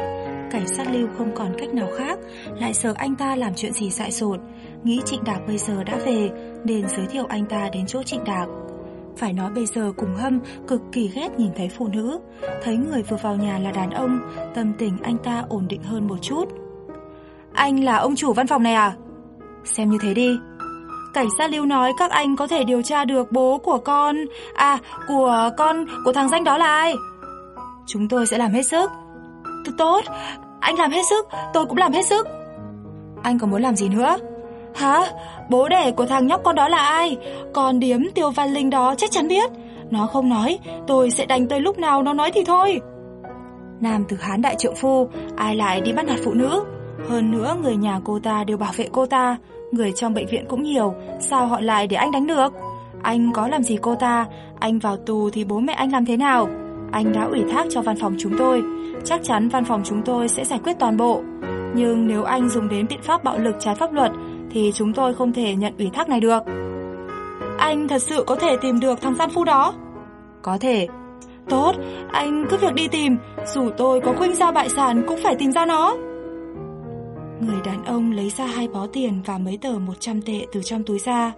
Cảnh sát lưu không còn cách nào khác, lại sợ anh ta làm chuyện gì dại dột. Nghĩ Trịnh Đạc bây giờ đã về, nên giới thiệu anh ta đến chỗ Trịnh Đạc. Phải nói bây giờ cùng hâm cực kỳ ghét nhìn thấy phụ nữ Thấy người vừa vào nhà là đàn ông Tâm tình anh ta ổn định hơn một chút Anh là ông chủ văn phòng này à? Xem như thế đi Cảnh sát lưu nói các anh có thể điều tra được bố của con À, của con, của thằng danh đó là ai? Chúng tôi sẽ làm hết sức tôi Tốt, anh làm hết sức, tôi cũng làm hết sức Anh còn muốn làm gì nữa? Hả? Bố đẻ của thằng nhóc con đó là ai? Con điếm Tiêu Văn Linh đó chắc chắn biết. Nó không nói, tôi sẽ đánh tới lúc nào nó nói thì thôi. Nam từ Hán đại triệu phu, ai lại đi bắt nạt phụ nữ? Hơn nữa người nhà cô ta đều bảo vệ cô ta, người trong bệnh viện cũng nhiều, sao họ lại để anh đánh được? Anh có làm gì cô ta, anh vào tù thì bố mẹ anh làm thế nào? Anh đã ủy thác cho văn phòng chúng tôi, chắc chắn văn phòng chúng tôi sẽ giải quyết toàn bộ. Nhưng nếu anh dùng đến biện pháp bạo lực trái pháp luật thì chúng tôi không thể nhận ủy thác này được. Anh thật sự có thể tìm được thằng gian phu đó? Có thể. Tốt, anh cứ việc đi tìm, dù tôi có khuynh ra bại sản cũng phải tìm ra nó. Người đàn ông lấy ra hai bó tiền và mấy tờ 100 tệ từ trong túi ra.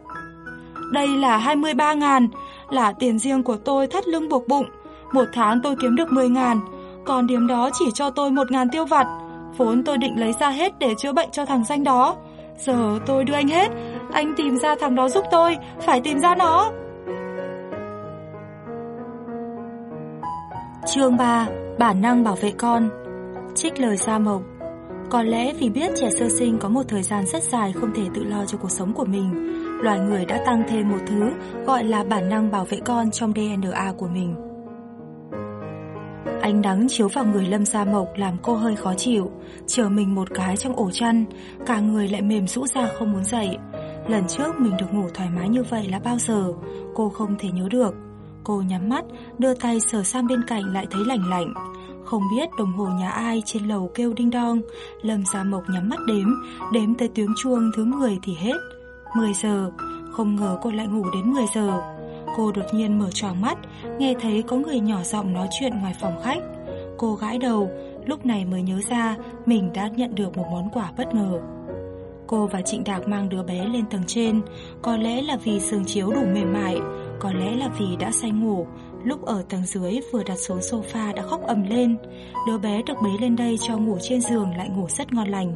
Đây là 23 ngàn, là tiền riêng của tôi thắt lưng buộc bụng. Một tháng tôi kiếm được 10 ngàn, còn điểm đó chỉ cho tôi 1 ngàn tiêu vặt. Vốn tôi định lấy ra hết để chữa bệnh cho thằng danh đó. Giờ tôi đưa anh hết Anh tìm ra thằng đó giúp tôi Phải tìm ra nó Chương 3 Bản năng bảo vệ con Trích lời Sa Mộc có lẽ vì biết trẻ sơ sinh có một thời gian rất dài không thể tự lo cho cuộc sống của mình Loài người đã tăng thêm một thứ gọi là bản năng bảo vệ con trong DNA của mình Ánh nắng chiếu vào người Lâm Gia Mộc làm cô hơi khó chịu, chờ mình một cái trong ổ chăn, cả người lại mềm rũ ra không muốn dậy. Lần trước mình được ngủ thoải mái như vậy là bao giờ, cô không thể nhớ được. Cô nhắm mắt, đưa tay sờ sang bên cạnh lại thấy lạnh lạnh. Không biết đồng hồ nhà ai trên lầu kêu đinh đong, Lâm Gia Mộc nhắm mắt đếm, đếm tới tiếng chuông thứ 10 thì hết. 10 giờ, không ngờ cô lại ngủ đến 10 giờ. Cô đột nhiên mở tròn mắt, nghe thấy có người nhỏ giọng nói chuyện ngoài phòng khách. Cô gãi đầu, lúc này mới nhớ ra mình đã nhận được một món quà bất ngờ. Cô và Trịnh Đạc mang đứa bé lên tầng trên, có lẽ là vì giường chiếu đủ mềm mại, có lẽ là vì đã say ngủ. Lúc ở tầng dưới vừa đặt xuống sofa đã khóc ầm lên. Đứa bé được bế lên đây cho ngủ trên giường lại ngủ rất ngon lành.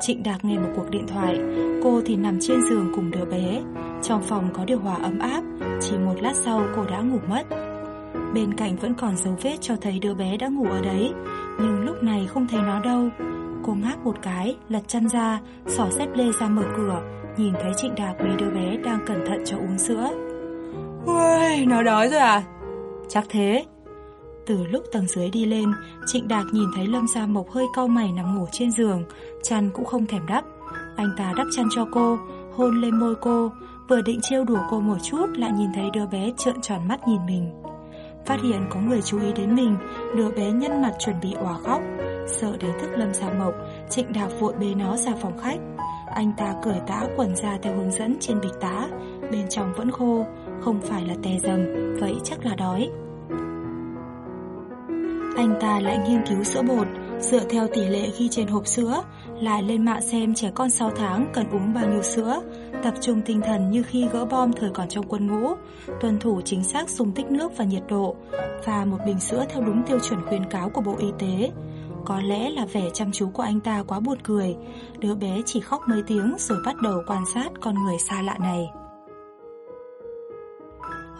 Trịnh Đạc nghe một cuộc điện thoại, cô thì nằm trên giường cùng đứa bé. Trong phòng có điều hòa ấm áp, chỉ một lát sau cô đã ngủ mất. Bên cạnh vẫn còn dấu vết cho thấy đứa bé đã ngủ ở đấy, nhưng lúc này không thấy nó đâu. Cô ngáp một cái, lật chân ra, xỏ dép lê ra mở cửa, nhìn thấy Trịnh Đạc bế đứa bé đang cẩn thận cho uống sữa. Ui, nó đói rồi à? Chắc thế. Từ lúc tầng dưới đi lên, Trịnh đạt nhìn thấy Lâm Gia Mộc hơi cau mày nằm ngủ trên giường, chăn cũng không thèm đắp. Anh ta đắp chăn cho cô, hôn lên môi cô, vừa định trêu đùa cô một chút lại nhìn thấy đứa bé trợn tròn mắt nhìn mình. Phát hiện có người chú ý đến mình, đứa bé nhân mặt chuẩn bị òa khóc. Sợ đến thức Lâm Gia Mộc, Trịnh đạt vội bế nó ra phòng khách. Anh ta cởi tã quần ra theo hướng dẫn trên bịch tã, bên trong vẫn khô, không phải là tè dầm, vậy chắc là đói. Anh ta lại nghiên cứu sữa bột, dựa theo tỷ lệ ghi trên hộp sữa, lại lên mạng xem trẻ con 6 tháng cần uống bao nhiêu sữa, tập trung tinh thần như khi gỡ bom thời còn trong quân ngũ, tuân thủ chính xác dung tích nước và nhiệt độ, và một bình sữa theo đúng tiêu chuẩn khuyến cáo của Bộ Y tế. Có lẽ là vẻ chăm chú của anh ta quá buồn cười, đứa bé chỉ khóc mấy tiếng rồi bắt đầu quan sát con người xa lạ này.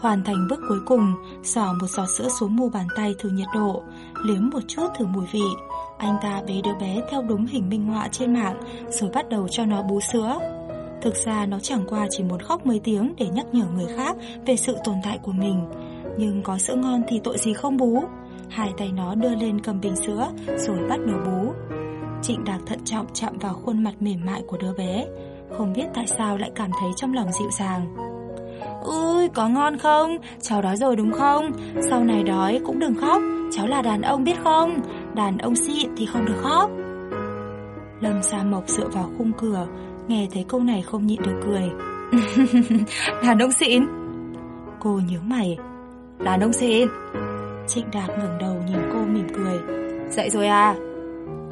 Hoàn thành bước cuối cùng, xỏ một giọt sữa xuống mu bàn tay thử nhiệt độ, liếm một chút thử mùi vị. Anh ta bế đứa bé theo đúng hình minh họa trên mạng, rồi bắt đầu cho nó bú sữa. Thực ra nó chẳng qua chỉ muốn khóc mấy tiếng để nhắc nhở người khác về sự tồn tại của mình. Nhưng có sữa ngon thì tội gì không bú. Hai tay nó đưa lên cầm bình sữa, rồi bắt đầu bú. Trịnh Đạc thận trọng chạm vào khuôn mặt mềm mại của đứa bé. Không biết tại sao lại cảm thấy trong lòng dịu dàng. Ui, có ngon không? Cháu đói rồi đúng không? Sau này đói cũng đừng khóc, cháu là đàn ông biết không? Đàn ông xịn thì không được khóc. Lâm Sa Mộc dựa vào khung cửa, nghe thấy câu này không nhịn được cười. đàn ông xịn? Cô nhớ mày. Đàn ông xịn? Trịnh Đạt ngẩng đầu nhìn cô mỉm cười. Dậy rồi à?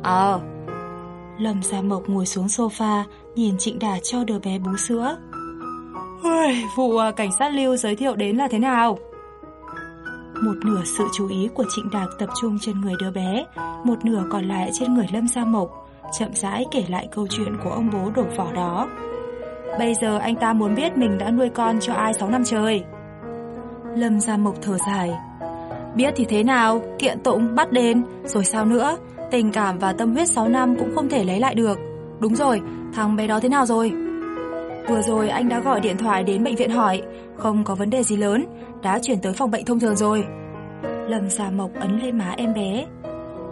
Ờ. Lâm Sa Mộc ngồi xuống sofa, nhìn Trịnh Đạt cho đứa bé bú sữa. Vụ à, cảnh sát lưu giới thiệu đến là thế nào? Một nửa sự chú ý của Trịnh Đạc tập trung trên người đứa bé, một nửa còn lại trên người Lâm Sa Mộc, chậm rãi kể lại câu chuyện của ông bố đổ vỏ đó. Bây giờ anh ta muốn biết mình đã nuôi con cho ai 6 năm trời. Lâm Gia Mộc thở dài. Biết thì thế nào, kiện tụng, bắt đền, rồi sao nữa? Tình cảm và tâm huyết 6 năm cũng không thể lấy lại được. Đúng rồi, thằng bé đó thế nào rồi? Vừa rồi anh đã gọi điện thoại đến bệnh viện hỏi, không có vấn đề gì lớn, đã chuyển tới phòng bệnh thông thường rồi. Lâm Gia Mộc ấn lên má em bé.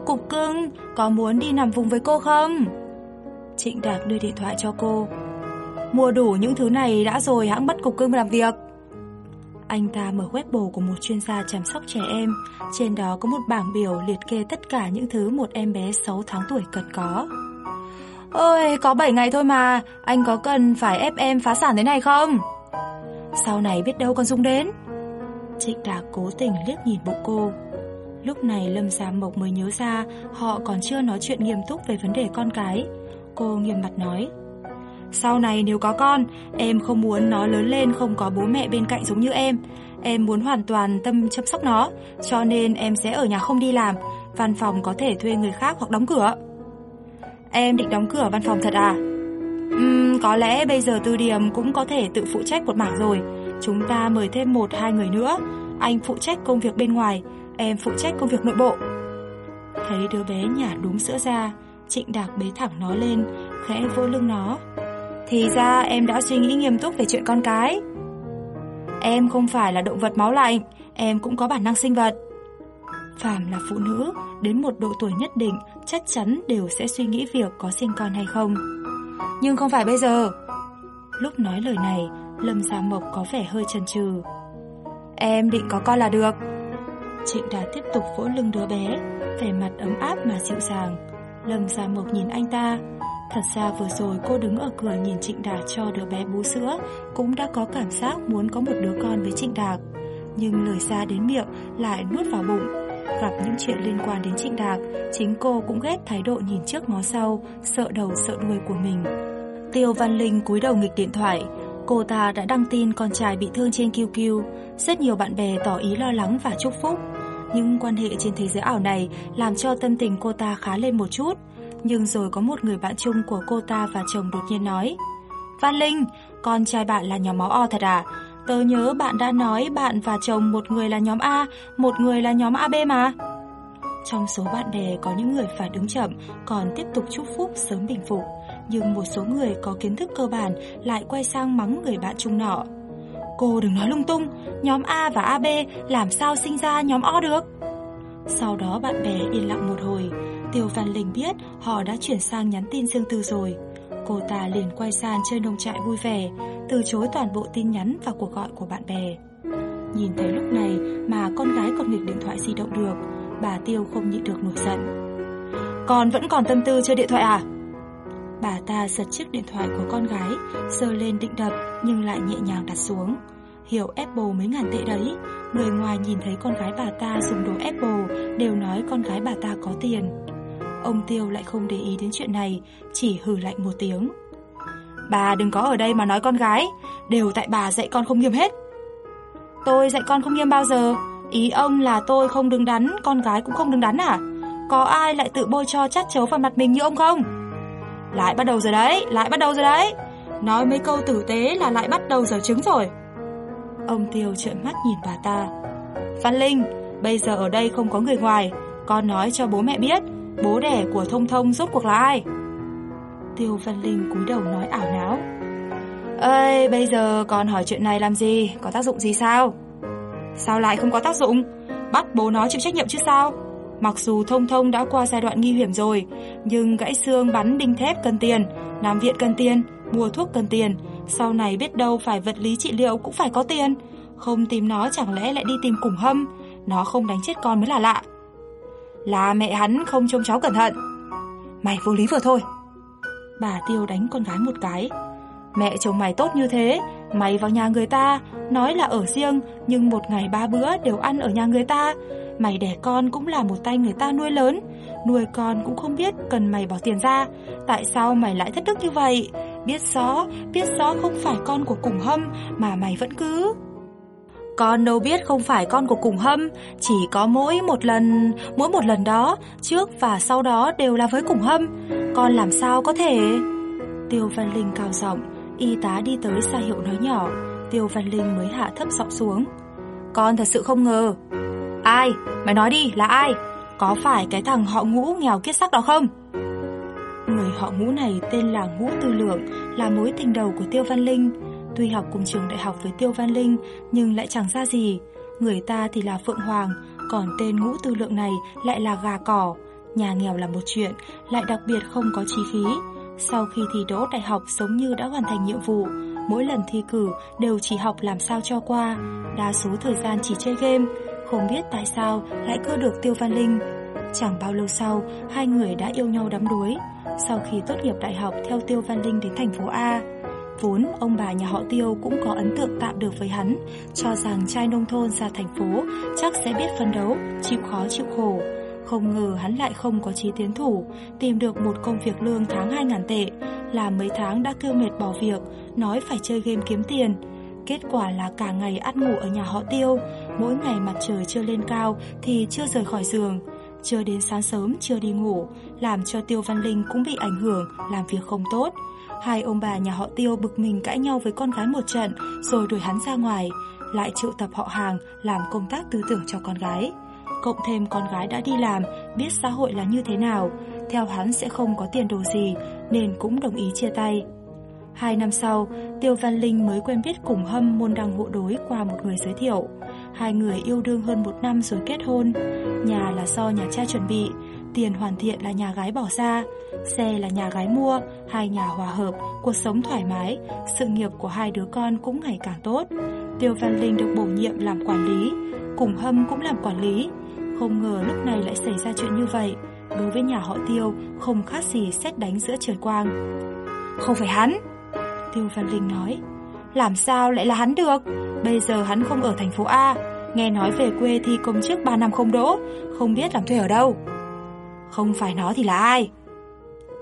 Cục cưng, có muốn đi nằm vùng với cô không? Trịnh Đạt đưa điện thoại cho cô. Mua đủ những thứ này đã rồi hãng bắt cục cưng làm việc. Anh ta mở web của một chuyên gia chăm sóc trẻ em, trên đó có một bảng biểu liệt kê tất cả những thứ một em bé 6 tháng tuổi cần có. Ôi, có 7 ngày thôi mà, anh có cần phải ép em phá sản thế này không? Sau này biết đâu còn dùng đến. Trịnh Đạc cố tình liếc nhìn bụng cô. Lúc này Lâm Gia Mộc mới nhớ ra họ còn chưa nói chuyện nghiêm túc về vấn đề con cái. Cô nghiêm mặt nói. Sau này nếu có con, em không muốn nó lớn lên không có bố mẹ bên cạnh giống như em. Em muốn hoàn toàn tâm chăm sóc nó, cho nên em sẽ ở nhà không đi làm. Văn phòng có thể thuê người khác hoặc đóng cửa. Em định đóng cửa văn phòng thật à? Uhm, có lẽ bây giờ Tư Điểm cũng có thể tự phụ trách một mảng rồi. Chúng ta mời thêm một hai người nữa. Anh phụ trách công việc bên ngoài, em phụ trách công việc nội bộ. Thấy đứa bé nhả đúng sữa ra, Trịnh Đạc bế thẳng nó lên, khẽ vỗ lưng nó. Thì ra em đã suy nghĩ nghiêm túc về chuyện con cái. Em không phải là động vật máu lạnh, em cũng có bản năng sinh vật. Phàm là phụ nữ, đến một độ tuổi nhất định chắc chắn đều sẽ suy nghĩ việc có sinh con hay không. Nhưng không phải bây giờ. Lúc nói lời này, Lâm Gia Mộc có vẻ hơi chần chừ. Em định có con là được. Trịnh Đà tiếp tục vỗ lưng đứa bé, vẻ mặt ấm áp mà dịu dàng. Lâm Gia Mộc nhìn anh ta. Thật ra vừa rồi cô đứng ở cửa nhìn Trịnh Đạc cho đứa bé bú sữa cũng đã có cảm giác muốn có một đứa con với Trịnh Đạc. Nhưng lời ra đến miệng lại nuốt vào bụng Gặp những chuyện liên quan đến Trịnh Đạc, chính cô cũng ghét thái độ nhìn trước ngó sau, sợ đầu sợ đuôi của mình. Tiêu Văn Linh cúi đầu nghịch điện thoại, cô ta đã đăng tin con trai bị thương trên QQ, rất nhiều bạn bè tỏ ý lo lắng và chúc phúc. Những quan hệ trên thế giới ảo này làm cho tâm tình cô ta khá lên một chút, nhưng rồi có một người bạn chung của cô ta và chồng đột nhiên nói Văn Linh, con trai bạn là nhóm máu O thật à? Tớ nhớ bạn đã nói bạn và chồng một người là nhóm A, một người là nhóm AB mà. Trong số bạn bè có những người phản ứng chậm, còn tiếp tục chúc phúc sớm bình phục. Nhưng một số người có kiến thức cơ bản lại quay sang mắng người bạn chung nọ. Cô đừng nói lung tung, nhóm A và AB làm sao sinh ra nhóm O được? Sau đó bạn bè yên lặng một hồi, Tiêu Văn Linh biết họ đã chuyển sang nhắn tin riêng tư rồi. Cô ta liền quay sang chơi nông trại vui vẻ, từ chối toàn bộ tin nhắn và cuộc gọi của bạn bè. Nhìn thấy lúc này mà con gái còn nghịch điện thoại di động được, bà Tiêu không nhịn được nổi giận. Con vẫn còn tâm tư chơi điện thoại à? Bà ta giật chiếc điện thoại của con gái, giơ lên định đập nhưng lại nhẹ nhàng đặt xuống. hiểu Apple mấy ngàn tệ đấy, Người ngoài nhìn thấy con gái bà ta dùng đồ Apple đều nói con gái bà ta có tiền. Ông Tiêu lại không để ý đến chuyện này, chỉ hừ lạnh một tiếng. Bà đừng có ở đây mà nói con gái, đều tại bà dạy con không nghiêm hết. Tôi dạy con không nghiêm bao giờ, ý ông là tôi không đứng đắn, con gái cũng không đứng đắn à? Có ai lại tự bôi cho chát chấu vào mặt mình như ông không? Lại bắt đầu rồi đấy, lại bắt đầu rồi đấy. Nói mấy câu tử tế là lại bắt đầu giờ trứng rồi. Ông Tiêu trợn mắt nhìn bà ta. Phan Linh, bây giờ ở đây không có người ngoài, con nói cho bố mẹ biết, bố đẻ của Thông Thông rốt cuộc là ai? Tiêu Văn Linh cúi đầu nói ảo não. Ơi, bây giờ con hỏi chuyện này làm gì, có tác dụng gì sao? Sao lại không có tác dụng? Bắt bố nó chịu trách nhiệm chứ sao? Mặc dù Thông Thông đã qua giai đoạn nguy hiểm rồi, nhưng gãy xương bắn đinh thép cần tiền, nằm viện cần tiền, mua thuốc cần tiền, sau này biết đâu phải vật lý trị liệu cũng phải có tiền. Không tìm nó chẳng lẽ lại đi tìm củng hâm, nó không đánh chết con mới là lạ. Là mẹ hắn không trông cháu cẩn thận. Mày vô lý vừa thôi. Bà Tiêu đánh con gái một cái. Mẹ chồng mày tốt như thế, mày vào nhà người ta, nói là ở riêng, nhưng một ngày ba bữa đều ăn ở nhà người ta. Mày đẻ con cũng là một tay người ta nuôi lớn, nuôi con cũng không biết cần mày bỏ tiền ra. Tại sao mày lại thất đức như vậy? Biết rõ, biết rõ không phải con của cùng hâm mà mày vẫn cứ... Con đâu biết không phải con của cùng hâm, chỉ có mỗi một lần, mỗi một lần đó, trước và sau đó đều là với cùng hâm. Con làm sao có thể... Tiêu Văn Linh cao giọng, y tá đi tới xa hiệu nói nhỏ, Tiêu Văn Linh mới hạ thấp giọng xuống. Con thật sự không ngờ. Ai? Mày nói đi, là ai? Có phải cái thằng họ ngũ nghèo kiết sắc đó không? Người họ ngũ này tên là Ngũ Tư Lượng, là mối tình đầu của Tiêu Văn Linh. Tuy học cùng trường đại học với Tiêu Văn Linh, nhưng lại chẳng ra gì. Người ta thì là Phượng Hoàng, còn tên Ngũ Tư Lượng này lại là gà cỏ. Nhà nghèo là một chuyện, lại đặc biệt không có chi phí. Sau khi thi đỗ đại học giống như đã hoàn thành nhiệm vụ, mỗi lần thi cử đều chỉ học làm sao cho qua, đa số thời gian chỉ chơi game, không biết tại sao lại cưa được Tiêu Văn Linh. Chẳng bao lâu sau, hai người đã yêu nhau đắm đuối. Sau khi tốt nghiệp đại học theo Tiêu Văn Linh đến thành phố A, vốn ông bà nhà họ Tiêu cũng có ấn tượng tạm được với hắn, cho rằng trai nông thôn ra thành phố chắc sẽ biết phấn đấu, chịu khó chịu khổ. Không ngờ hắn lại không có chí tiến thủ, tìm được một công việc lương tháng 2.000 tệ, làm mấy tháng đã kêu mệt bỏ việc, nói phải chơi game kiếm tiền. Kết quả là cả ngày ăn ngủ ở nhà họ Tiêu, mỗi ngày mặt trời chưa lên cao thì chưa rời khỏi giường. Chưa đến sáng sớm chưa đi ngủ, làm cho Tiêu Văn Linh cũng bị ảnh hưởng, làm việc không tốt. Hai ông bà nhà họ Tiêu bực mình cãi nhau với con gái một trận, rồi đuổi hắn ra ngoài, lại triệu tập họ hàng làm công tác tư tưởng cho con gái. Cộng thêm con gái đã đi làm, biết xã hội là như thế nào, theo hắn sẽ không có tiền đồ gì, nên cũng đồng ý chia tay. Hai năm sau, Tiêu Văn Linh mới quen biết cùng hâm môn đăng hộ đối qua một người giới thiệu. Hai người yêu đương hơn một năm rồi kết hôn. Nhà là do nhà cha chuẩn bị, tiền hoàn thiện là nhà gái bỏ ra, xe là nhà gái mua, hai nhà hòa hợp, cuộc sống thoải mái, sự nghiệp của hai đứa con cũng ngày càng tốt. Tiêu Văn Linh được bổ nhiệm làm quản lý, cùng hâm cũng làm quản lý. Không ngờ lúc này lại xảy ra chuyện như vậy. Đối với nhà họ Tiêu, không khác gì xét đánh giữa trời quang. Không phải hắn, Tiêu Văn Linh nói. Làm sao lại là hắn được? Bây giờ hắn không ở thành phố A, nghe nói về quê thi công chức 3 năm không đỗ, không biết làm thuê ở đâu. Không phải nó thì là ai?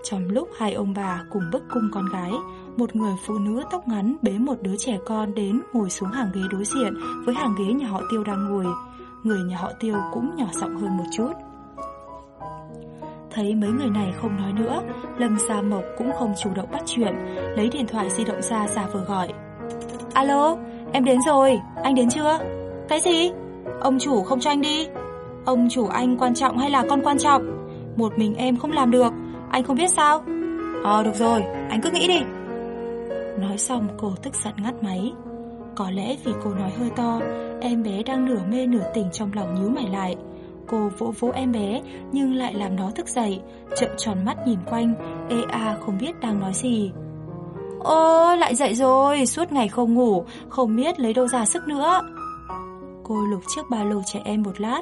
Trong lúc hai ông bà cùng bức cung con gái, một người phụ nữ tóc ngắn bế một đứa trẻ con đến ngồi xuống hàng ghế đối diện với hàng ghế nhà họ Tiêu đang ngồi. Người nhà họ Tiêu cũng nhỏ giọng hơn một chút. Thấy mấy người này không nói nữa, Lâm Gia Mộc cũng không chủ động bắt chuyện, lấy điện thoại di động ra giả vờ gọi. Alo, em đến rồi, anh đến chưa? Cái gì? Ông chủ không cho anh đi. Ông chủ anh quan trọng hay là con quan trọng? Một mình em không làm được, anh không biết sao? Ờ được rồi, anh cứ nghĩ đi. Nói xong cô tức giận ngắt máy. Có lẽ vì cô nói hơi to, em bé đang nửa mê nửa tỉnh trong lòng nhíu mày lại. Cô vỗ vỗ em bé nhưng lại làm nó thức dậy, chậm tròn mắt nhìn quanh, ê a không biết đang nói gì. Ô, lại dậy rồi, suốt ngày không ngủ, không biết lấy đâu ra sức nữa. Cô lục chiếc ba lô trẻ em một lát.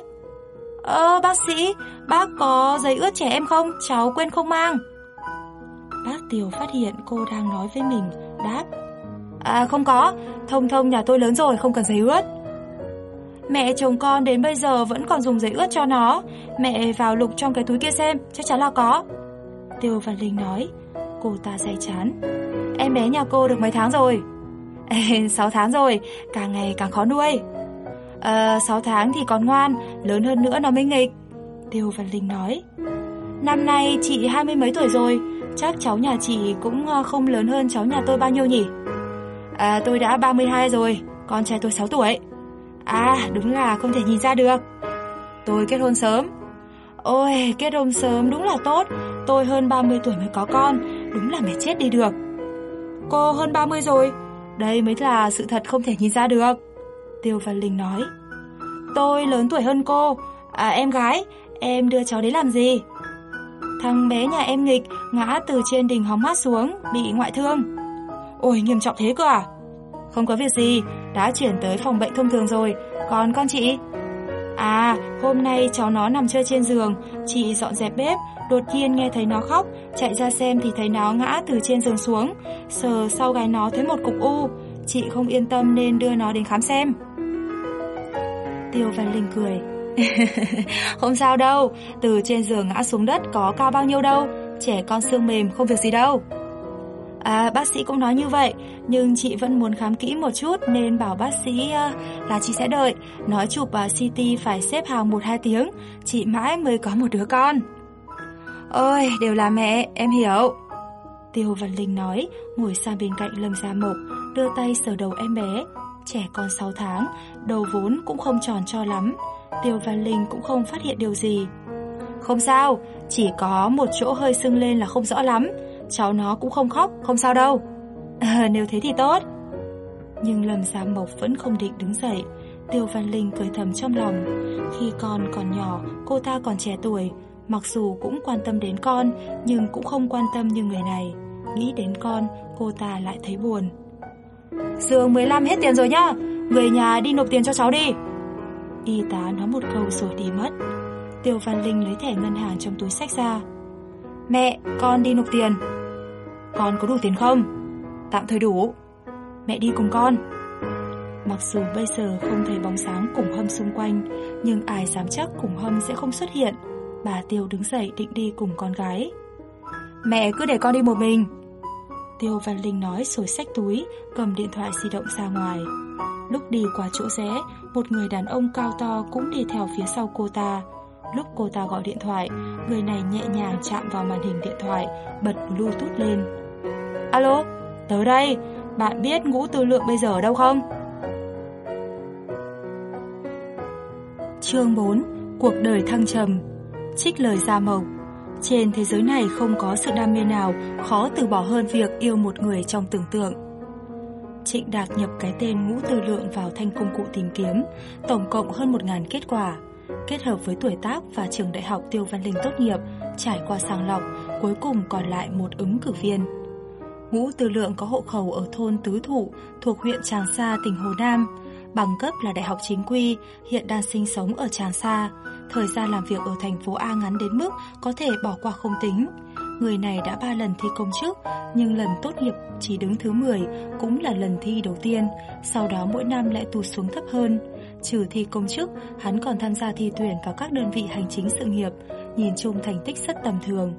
Ơ, bác sĩ, bác có giấy ướt trẻ em không? Cháu quên không mang. Bác Tiều phát hiện cô đang nói với mình, đáp. À không có, thông thông nhà tôi lớn rồi, không cần giấy ướt. Mẹ chồng con đến bây giờ vẫn còn dùng giấy ướt cho nó. Mẹ vào lục trong cái túi kia xem, chắc chắn là có. Tiêu Văn Linh nói. Cô ta say chán. Em bé nhà cô được mấy tháng rồi? Ê, 6 tháng rồi, càng ngày càng khó nuôi. Ờ, 6 tháng thì còn ngoan, lớn hơn nữa nó mới nghịch. Tiêu Văn Linh nói. Năm nay chị hai mươi mấy tuổi rồi, chắc cháu nhà chị cũng ờ, không lớn hơn cháu nhà tôi bao nhiêu nhỉ? À, tôi đã 32 rồi, con trai tôi 6 tuổi. À, đúng là không thể nhìn ra được. Tôi kết hôn sớm. Ôi, kết hôn sớm đúng là tốt, tôi hơn 30 tuổi mới có con, đúng là mẹ chết đi được. Cô hơn 30 rồi, đây mới là sự thật không thể nhìn ra được. Tiêu Văn Linh nói. Tôi lớn tuổi hơn cô, à em gái, em đưa cháu đến làm gì? Thằng bé nhà em nghịch ngã từ trên đỉnh hóng mát xuống, bị ngoại thương. Ôi nghiêm trọng thế cơ à? Không có việc gì, đã chuyển tới phòng bệnh thông thường rồi, còn con chị? À, hôm nay cháu nó nằm chơi trên giường, chị dọn dẹp bếp, đột nhiên nghe thấy nó khóc, chạy ra xem thì thấy nó ngã từ trên giường xuống, sờ sau gáy nó thấy một cục u, chị không yên tâm nên đưa nó đến khám xem. Tiêu Văn Linh cười. không sao đâu, từ trên giường ngã xuống đất có cao bao nhiêu đâu, trẻ con xương mềm không việc gì đâu. À, bác sĩ cũng nói như vậy, nhưng chị vẫn muốn khám kỹ một chút nên bảo bác sĩ uh, là chị sẽ đợi. Nói chụp ờ, uh, CT phải xếp hàng 1-2 tiếng, chị mãi mới có một đứa con. Ôi, đều là mẹ, em hiểu. Tiêu Văn Linh nói, ngồi sang bên cạnh Lâm Gia Mộc, đưa tay sờ đầu em bé. Trẻ con 6 tháng, đầu vốn cũng không tròn cho lắm. Tiêu Văn Linh cũng không phát hiện điều gì. Không sao, chỉ có một chỗ hơi sưng lên là không rõ lắm. Cháu nó cũng không khóc, không sao đâu. À, nếu thế thì tốt. Nhưng Lâm Gia Mộc vẫn không định đứng dậy. Tiêu Văn Linh cười thầm trong lòng. Khi con còn nhỏ, cô ta còn trẻ tuổi. Mặc dù cũng quan tâm đến con, nhưng cũng không quan tâm như người này. Nghĩ đến con, cô ta lại thấy buồn. Dương 15 hết tiền rồi nhá, người nhà đi nộp tiền cho cháu đi. Y tá nói một câu rồi đi mất. Tiêu Văn Linh lấy thẻ ngân hàng trong túi sách ra. Mẹ, con đi nộp tiền. Con có đủ tiền không? Tạm thời đủ. Mẹ đi cùng con. Mặc dù bây giờ không thấy bóng sáng cùng hâm xung quanh, nhưng ai dám chắc cùng hâm sẽ không xuất hiện. Bà Tiêu đứng dậy định đi cùng con gái. Mẹ cứ để con đi một mình. Tiêu Văn Linh nói rồi xách túi, cầm điện thoại di động ra ngoài. Lúc đi qua chỗ rẽ, một người đàn ông cao to cũng đi theo phía sau cô ta. Lúc cô ta gọi điện thoại, người này nhẹ nhàng chạm vào màn hình điện thoại, bật bluetooth lên. Alo, tới đây, bạn biết ngũ tư lượng bây giờ ở đâu không? Chương 4 Cuộc đời thăng trầm Trích lời Gia Mộc Trên thế giới này không có sự đam mê nào khó từ bỏ hơn việc yêu một người trong tưởng tượng. Trịnh Đạt nhập cái tên ngũ tư lượng vào thanh công cụ tìm kiếm, tổng cộng hơn 1.000 kết quả. Kết hợp với tuổi tác và trường đại học Tiêu Văn Linh tốt nghiệp, trải qua sàng lọc, cuối cùng còn lại một ứng cử viên. Ngũ Tư Lượng có hộ khẩu ở thôn Tứ Thụ thuộc huyện Tràng Sa, tỉnh Hồ Nam. Bằng cấp là đại học chính quy, hiện đang sinh sống ở Tràng Sa. Thời gian làm việc ở thành phố A ngắn đến mức có thể bỏ qua không tính. Người này đã 3 lần thi công chức, nhưng lần tốt nghiệp chỉ đứng thứ 10, cũng là lần thi đầu tiên, sau đó mỗi năm lại tụt xuống thấp hơn. Trừ thi công chức, hắn còn tham gia thi tuyển vào các đơn vị hành chính sự nghiệp, nhìn chung thành tích rất tầm thường.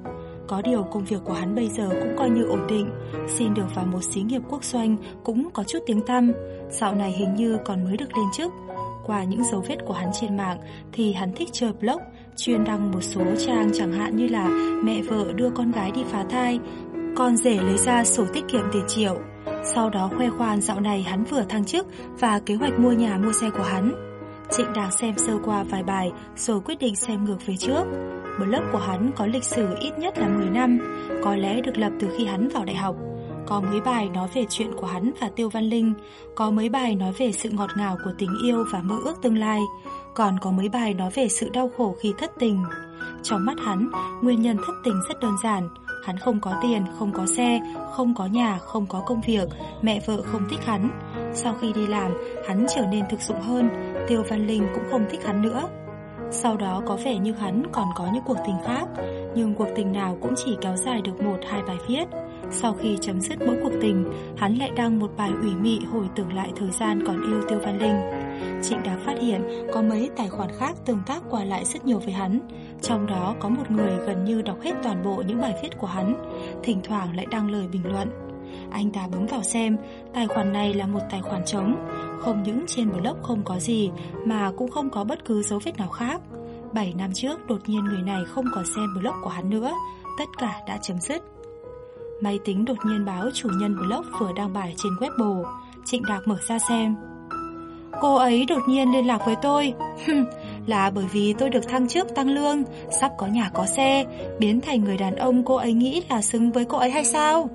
Có điều công việc của hắn bây giờ cũng coi như ổn định, xin được vào một xí nghiệp quốc doanh cũng có chút tiếng tăm, dạo này hình như còn mới được lên chức. Qua những dấu vết của hắn trên mạng thì hắn thích chơi blog, chuyên đăng một số trang chẳng hạn như là mẹ vợ đưa con gái đi phá thai, con rể lấy ra sổ tiết kiệm tiền triệu. Sau đó khoe khoang dạo này hắn vừa thăng chức và kế hoạch mua nhà mua xe của hắn. Trịnh Đạc xem sơ qua vài bài rồi quyết định xem ngược về trước. Blog của hắn có lịch sử ít nhất là 10 năm, có lẽ được lập từ khi hắn vào đại học. Có mấy bài nói về chuyện của hắn và Tiêu Văn Linh, có mấy bài nói về sự ngọt ngào của tình yêu và mơ ước tương lai, còn có mấy bài nói về sự đau khổ khi thất tình. Trong mắt hắn, nguyên nhân thất tình rất đơn giản, hắn không có tiền, không có xe, không có nhà, không có công việc, mẹ vợ không thích hắn. Sau khi đi làm, hắn trở nên thực dụng hơn, Tiêu Văn Linh cũng không thích hắn nữa. Sau đó có vẻ như hắn còn có những cuộc tình khác, nhưng cuộc tình nào cũng chỉ kéo dài được một hai bài viết. Sau khi chấm dứt mỗi cuộc tình, hắn lại đăng một bài ủy mị hồi tưởng lại thời gian còn yêu Tiêu Văn Linh. Trịnh đã phát hiện có mấy tài khoản khác tương tác qua lại rất nhiều với hắn. Trong đó có một người gần như đọc hết toàn bộ những bài viết của hắn, thỉnh thoảng lại đăng lời bình luận. Anh ta bấm vào xem, tài khoản này là một tài khoản trống, không những trên blog không có gì mà cũng không có bất cứ dấu vết nào khác. 7 năm trước đột nhiên người này không còn xem blog của hắn nữa, tất cả đã chấm dứt. Máy tính đột nhiên báo chủ nhân blog vừa đăng bài trên Weibo, Trịnh Đạc mở ra xem. Cô ấy đột nhiên liên lạc với tôi Là bởi vì tôi được thăng chức tăng lương, Sắp có nhà có xe, Biến thành người đàn ông cô ấy nghĩ là xứng với cô ấy hay sao?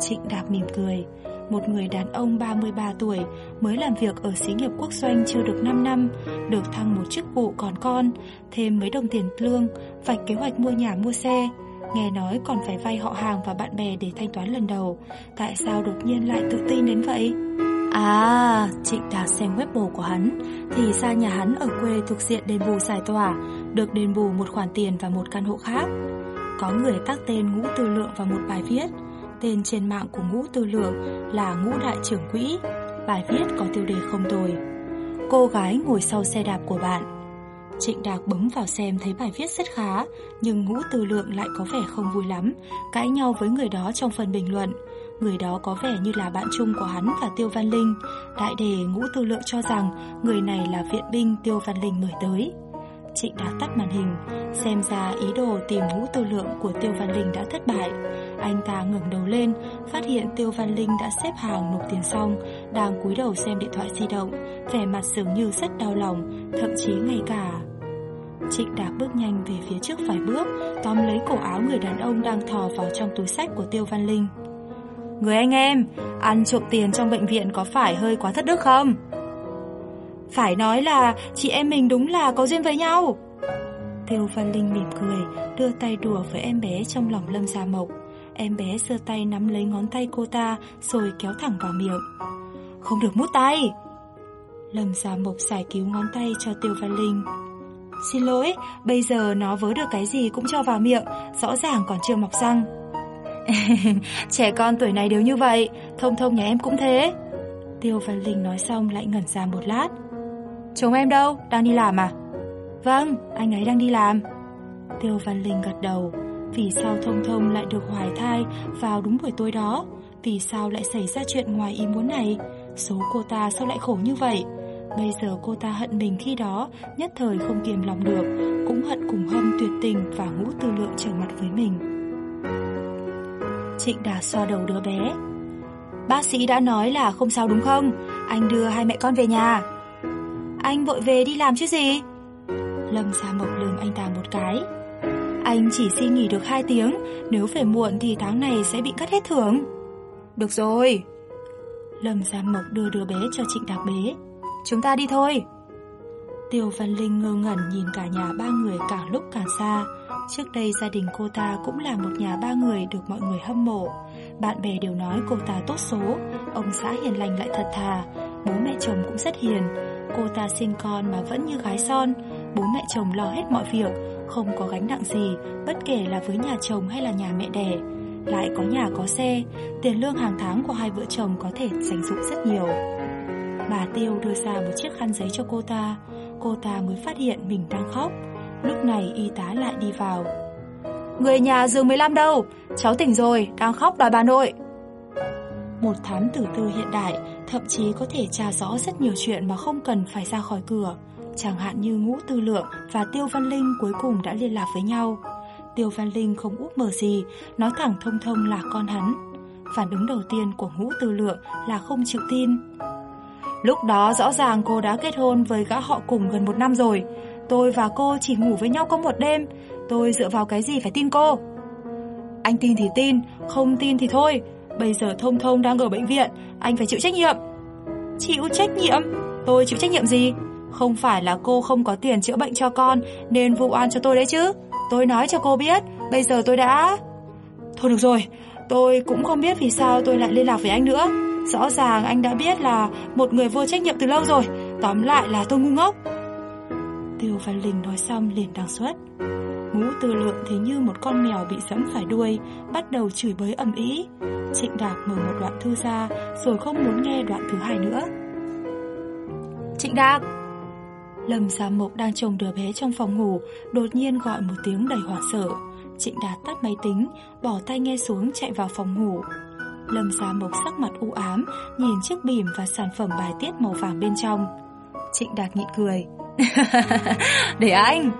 Trịnh Đạc mỉm cười. Một người đàn ông 33 tuổi Mới làm việc ở xí nghiệp quốc doanh chưa được 5 năm, Được thăng một chức vụ còn con, Thêm mấy đồng tiền lương, Vạch kế hoạch mua nhà mua xe. Nghe nói còn phải vay họ hàng và bạn bè để thanh toán lần đầu. Tại sao đột nhiên lại tự tin đến vậy? À, Trịnh Đạt xem Weibo của hắn Thì ra nhà hắn ở quê thuộc diện đền bù giải tỏa Được đền bù một khoản tiền và một căn hộ khác. Có người tác tên Ngũ Tư Lượng vào một bài viết. Tên trên mạng của Ngũ Tư Lượng là Ngũ Đại trưởng Quỹ. Bài viết có tiêu đề không tồi. Cô gái ngồi sau xe đạp của bạn. Trịnh Đạc bấm vào xem thấy bài viết rất khá Nhưng Ngũ Tư Lượng lại có vẻ không vui lắm Cãi nhau với người đó trong phần bình luận. Người đó có vẻ như là bạn chung của hắn và Tiêu Văn Linh. Đại đề ngũ tư lượng cho rằng Người này là viện binh Tiêu Văn Linh mời tới. Trịnh đã tắt màn hình, Xem ra ý đồ tìm ngũ tư lượng của Tiêu Văn Linh đã thất bại. Anh ta ngẩng đầu lên, Phát hiện Tiêu Văn Linh đã xếp hàng nộp tiền xong, Đang cúi đầu xem điện thoại di động. Vẻ mặt dường như rất đau lòng, Thậm chí ngay cả. Trịnh Đạc bước nhanh về phía trước vài bước, Tóm lấy cổ áo người đàn ông đang thò vào trong túi sách của Tiêu Văn Linh. Người anh em, ăn trộm tiền trong bệnh viện có phải hơi quá thất đức không? Phải nói là chị em mình đúng là có duyên với nhau. Tiêu Văn Linh mỉm cười, đưa tay đùa với em bé trong lòng Lâm Gia Mộc. Em bé giơ tay nắm lấy ngón tay cô ta rồi kéo thẳng vào miệng. Không được mút tay. Lâm Gia Mộc giải cứu ngón tay cho Tiêu Văn Linh. Xin lỗi, bây giờ nó vớ được cái gì cũng cho vào miệng, rõ ràng còn chưa mọc răng. Trẻ con tuổi này đều như vậy Thông thông nhà em cũng thế Tiêu Văn Linh nói xong lại ngẩn ra một lát Chồng em đâu? Đang đi làm à? Vâng, anh ấy đang đi làm Tiêu Văn Linh gật đầu Vì sao Thông Thông lại được hoài thai vào đúng buổi tối đó? Vì sao lại xảy ra chuyện ngoài ý muốn này? Số cô ta sao lại khổ như vậy? Bây giờ cô ta hận mình khi đó Nhất thời không kiềm lòng được Cũng hận cùng hâm tuyệt tình Và ngũ tư lượng trở mặt với mình Trịnh Đà xoa đầu đứa bé. Bác sĩ đã nói là không sao đúng không? Anh đưa hai mẹ con về nhà. Anh vội về đi làm chứ gì? Lâm Gia Mộc lườm anh ta một cái. Anh chỉ xin nghỉ được 2 tiếng, Nếu về muộn thì tháng này sẽ bị cắt hết thưởng. Được rồi. Lâm Gia Mộc đưa đứa bé cho Trịnh Đạc bế. Chúng ta đi thôi. Tiêu Văn Linh ngơ ngẩn nhìn cả nhà ba người càng lúc càng xa. Trước đây gia đình cô ta cũng là một nhà ba người được mọi người hâm mộ. Bạn bè đều nói cô ta tốt số, ông xã hiền lành lại thật thà, bố mẹ chồng cũng rất hiền. Cô ta sinh con mà vẫn như gái son, bố mẹ chồng lo hết mọi việc, không có gánh nặng gì, bất kể là với nhà chồng hay là nhà mẹ đẻ. Lại có nhà có xe, tiền lương hàng tháng của hai vợ chồng có thể dành dụng rất nhiều. Bà Tiêu đưa ra một chiếc khăn giấy cho cô ta, cô ta mới phát hiện mình đang khóc. Lúc này y tá lại đi vào. Người nhà giường 15 đâu? Cháu tỉnh rồi, đang khóc đòi bà nội. Một thám tử tư hiện đại Thậm chí có thể tra rõ rất nhiều chuyện Mà không cần phải ra khỏi cửa. Chẳng hạn như Ngũ Tư Lượng và Tiêu Văn Linh Cuối cùng đã liên lạc với nhau. Tiêu Văn Linh không úp mở gì nói thẳng thông thông là con hắn. Phản ứng đầu tiên của Ngũ Tư Lượng Là không chịu tin. Lúc đó rõ ràng cô đã kết hôn với gã họ cùng gần một năm rồi Tôi và cô chỉ ngủ với nhau có một đêm. Tôi dựa vào cái gì phải tin cô? Anh tin thì tin, Không tin thì thôi. Bây giờ Thông Thông đang ở bệnh viện, Anh phải chịu trách nhiệm. Chịu trách nhiệm? Tôi chịu trách nhiệm gì? Không phải là cô không có tiền chữa bệnh cho con, Nên vụ oan cho tôi đấy chứ. Tôi nói cho cô biết, Bây giờ tôi đã Thôi được rồi, Tôi cũng không biết vì sao tôi lại liên lạc với anh nữa. Rõ ràng anh đã biết là Một người vô trách nhiệm từ lâu rồi. Tóm lại là tôi ngu ngốc. Tiêu Văn Linh nói xong liền đăng xuất. Ngũ tư lượng thế như một con mèo bị dẫm phải đuôi Bắt đầu chửi bới ầm ĩ. Trịnh Đạc mở một đoạn thư ra Rồi không muốn nghe đoạn thứ hai nữa. Trịnh Đạt Lâm Gia Mộc đang trông đứa bé trong phòng ngủ Đột nhiên gọi một tiếng đầy hoảng sợ. Trịnh Đạt tắt máy tính Bỏ tay nghe xuống chạy vào phòng ngủ. Lâm Gia Mộc sắc mặt u ám Nhìn chiếc bìm và sản phẩm bài tiết màu vàng bên trong. Trịnh Đạt nhịn cười. Để anh.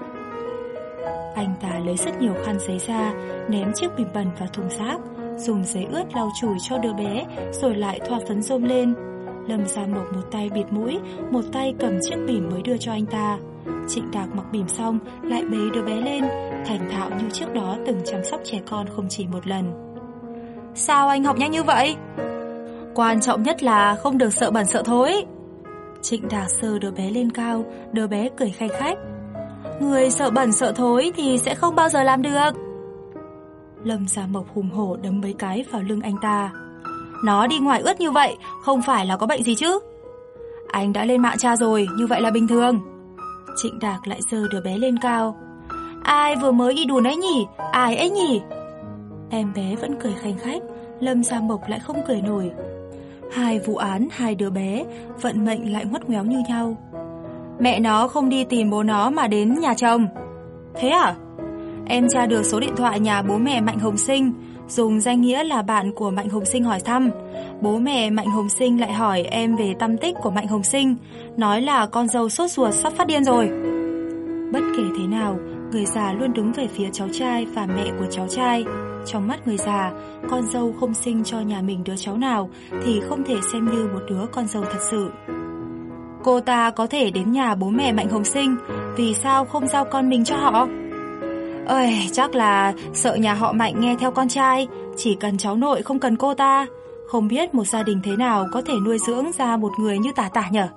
Anh ta lấy rất nhiều khăn giấy ra Ném chiếc bìm bẩn vào thùng rác Dùng giấy ướt lau chùi cho đứa bé Rồi lại thoa phấn rôm lên. Lâm Gia Mộc một tay bịt mũi Một tay cầm chiếc bìm mới đưa cho anh ta. Trịnh Đạc mặc bìm xong Lại bế đứa bé lên Thành thạo như trước đó từng chăm sóc trẻ con không chỉ một lần. Sao anh học nhanh như vậy? Quan trọng nhất là không được sợ bẩn sợ thối Trịnh Đạc sờ đứa bé lên cao, Đứa bé cười khai khách. Người sợ bẩn sợ thối thì sẽ không bao giờ làm được. Lâm Gia Mộc hùng hổ đấm mấy cái vào lưng anh ta. Nó đi ngoài ướt như vậy, Không phải là có bệnh gì chứ? Anh đã lên mạng tra rồi, Như vậy là bình thường. Trịnh Đạc lại giơ đứa bé lên cao. Ai vừa mới đi đùa ấy nhỉ? Ai ấy nhỉ? Em bé vẫn cười khanh khách, Lâm Gia Mộc lại không cười nổi. Hai vụ án, hai đứa bé Vận mệnh lại ngoắt ngoéo như nhau. Mẹ nó không đi tìm bố nó mà đến nhà chồng. Thế à? Em tra được số điện thoại nhà bố mẹ Mạnh Hồng Sinh Dùng danh nghĩa là bạn của Mạnh Hồng Sinh hỏi thăm. Bố mẹ Mạnh Hồng Sinh lại hỏi em về tâm tích của Mạnh Hồng Sinh Nói là con dâu sốt ruột sắp phát điên rồi. Bất kể thế nào Người già luôn đứng về phía cháu trai và mẹ của cháu trai. Trong mắt người già Con dâu không sinh cho nhà mình đứa cháu nào Thì không thể xem như một đứa con dâu thật sự Cô ta có thể đến nhà bố mẹ Mạnh Hồng Sinh Vì sao không giao con mình cho họ Ơi, chắc là sợ nhà họ Mạnh nghe theo con trai, chỉ cần cháu nội không cần cô ta. Không biết một gia đình thế nào có thể nuôi dưỡng ra một người như tà tà nhở?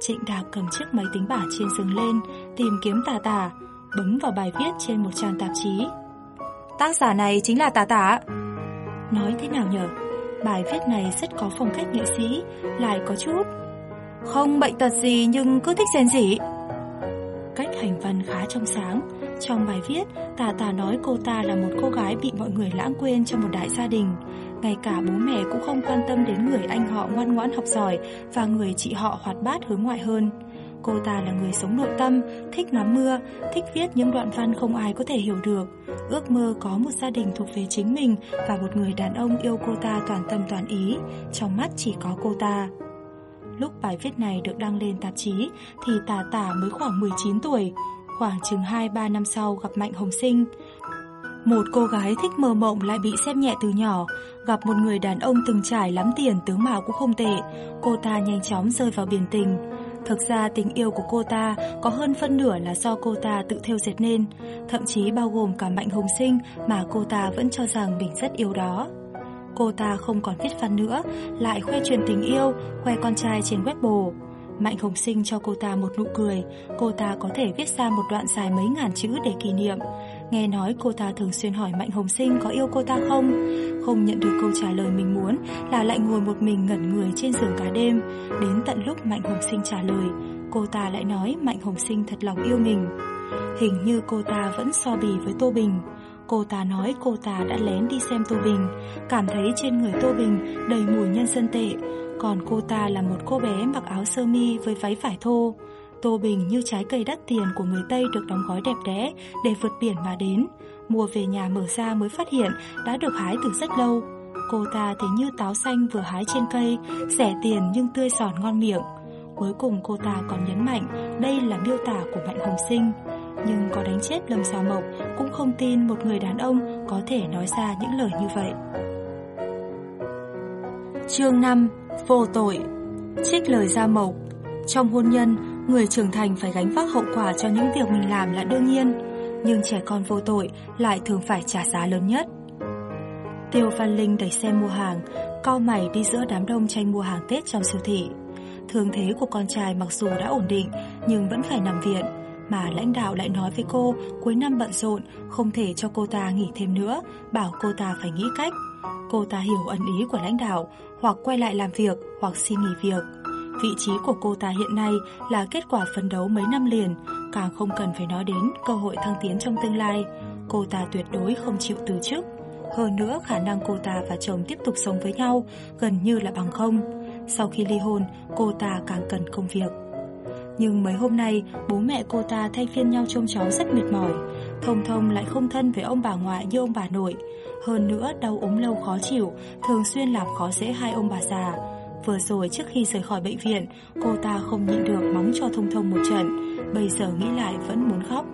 Trịnh Đạc cầm chiếc máy tính bảng trên giường lên, tìm kiếm tà tà, bấm vào bài viết trên một trang tạp chí. Tác giả này chính là Tả Tả. Nói thế nào nhở? Bài viết này rất có phong cách nghệ sĩ, lại có chút. Không bệnh tật gì nhưng cứ thích rèn rỉ. Cách hành văn khá trong sáng, trong bài viết, Tà Tà nói cô ta là một cô gái bị mọi người lãng quên trong một đại gia đình. Ngay cả bố mẹ cũng không quan tâm đến người anh họ ngoan ngoãn học giỏi và người chị họ hoạt bát hướng ngoại hơn. Cô ta là người sống nội tâm, thích ngắm mưa, thích viết những đoạn văn không ai có thể hiểu được. Ước mơ có một gia đình thuộc về chính mình và một người đàn ông yêu cô ta toàn tâm toàn ý. Trong mắt chỉ có cô ta. Lúc bài viết này được đăng lên tạp chí thì Tà Tà mới khoảng 19 tuổi. Khoảng chừng 2-3 năm sau gặp Mạnh Hồng Sinh Một cô gái thích mơ mộng lại bị xem nhẹ từ nhỏ Gặp một người đàn ông từng trải lắm tiền tướng mạo cũng không tệ Cô ta nhanh chóng rơi vào biển tình Thực ra tình yêu của cô ta có hơn phân nửa là do cô ta tự theo dệt nên Thậm chí bao gồm cả Mạnh Hồng Sinh mà cô ta vẫn cho rằng mình rất yêu đó Cô ta không còn viết văn nữa, lại khoe truyền tình yêu, khoe con trai trên web bồ Mạnh Hồng Sinh cho cô ta một nụ cười, cô ta có thể viết ra một đoạn dài mấy ngàn chữ để kỷ niệm. Nghe nói cô ta thường xuyên hỏi Mạnh Hồng Sinh có yêu cô ta không? Không nhận được câu trả lời mình muốn là lại ngồi một mình ngẩn người trên giường cả đêm. Đến tận lúc Mạnh Hồng Sinh trả lời, cô ta lại nói Mạnh Hồng Sinh thật lòng yêu mình. Hình như cô ta vẫn so bì với Tô Bình. Cô ta nói cô ta đã lén đi xem Tô Bình, cảm thấy trên người Tô Bình đầy mùi nhân dân tệ, còn cô ta là một cô bé mặc áo sơ mi với váy vải thô. Tô Bình như trái cây đắt tiền của người Tây được đóng gói đẹp đẽ để vượt biển mà đến. Mua về nhà mở ra mới phát hiện đã được hái từ rất lâu. Cô ta thấy như táo xanh vừa hái trên cây, rẻ tiền nhưng tươi giòn ngon miệng. Cuối cùng cô ta còn nhấn mạnh đây là miêu tả của Mạnh Hồng Sinh. Nhưng có đánh chết Lâm Sao Mộc cũng không tin một người đàn ông có thể nói ra những lời như vậy. Chương 5 Vô tội Trích lời Gia Mộc Trong hôn nhân, người trưởng thành phải gánh vác hậu quả cho những việc mình làm là đương nhiên Nhưng trẻ con vô tội lại thường phải trả giá lớn nhất. Tiêu Văn Linh đẩy xe mua hàng Cao mày đi giữa đám đông tranh mua hàng Tết trong siêu thị. Thương thế của con trai mặc dù đã ổn định Nhưng vẫn phải nằm viện Mà lãnh đạo lại nói với cô Cuối năm bận rộn Không thể cho cô ta nghỉ thêm nữa Bảo cô ta phải nghĩ cách. Cô ta hiểu ẩn ý của lãnh đạo, hoặc quay lại làm việc, hoặc xin nghỉ việc. Vị trí của cô ta hiện nay là kết quả phấn đấu mấy năm liền, càng không cần phải nói đến cơ hội thăng tiến trong tương lai. Cô ta tuyệt đối không chịu từ chức. Hơn nữa khả năng cô ta và chồng tiếp tục sống với nhau gần như là bằng không. Sau khi ly hôn, cô ta càng cần công việc. Nhưng mấy hôm nay, bố mẹ cô ta thay phiên nhau trông cháu rất mệt mỏi. Thông Thông lại không thân với ông bà ngoại như ông bà nội. Hơn nữa, đau ốm lâu khó chịu, thường xuyên làm khó dễ hai ông bà già. Vừa rồi trước khi rời khỏi bệnh viện, cô ta không nhịn được mắng cho Thông Thông một trận. Bây giờ nghĩ lại vẫn muốn khóc.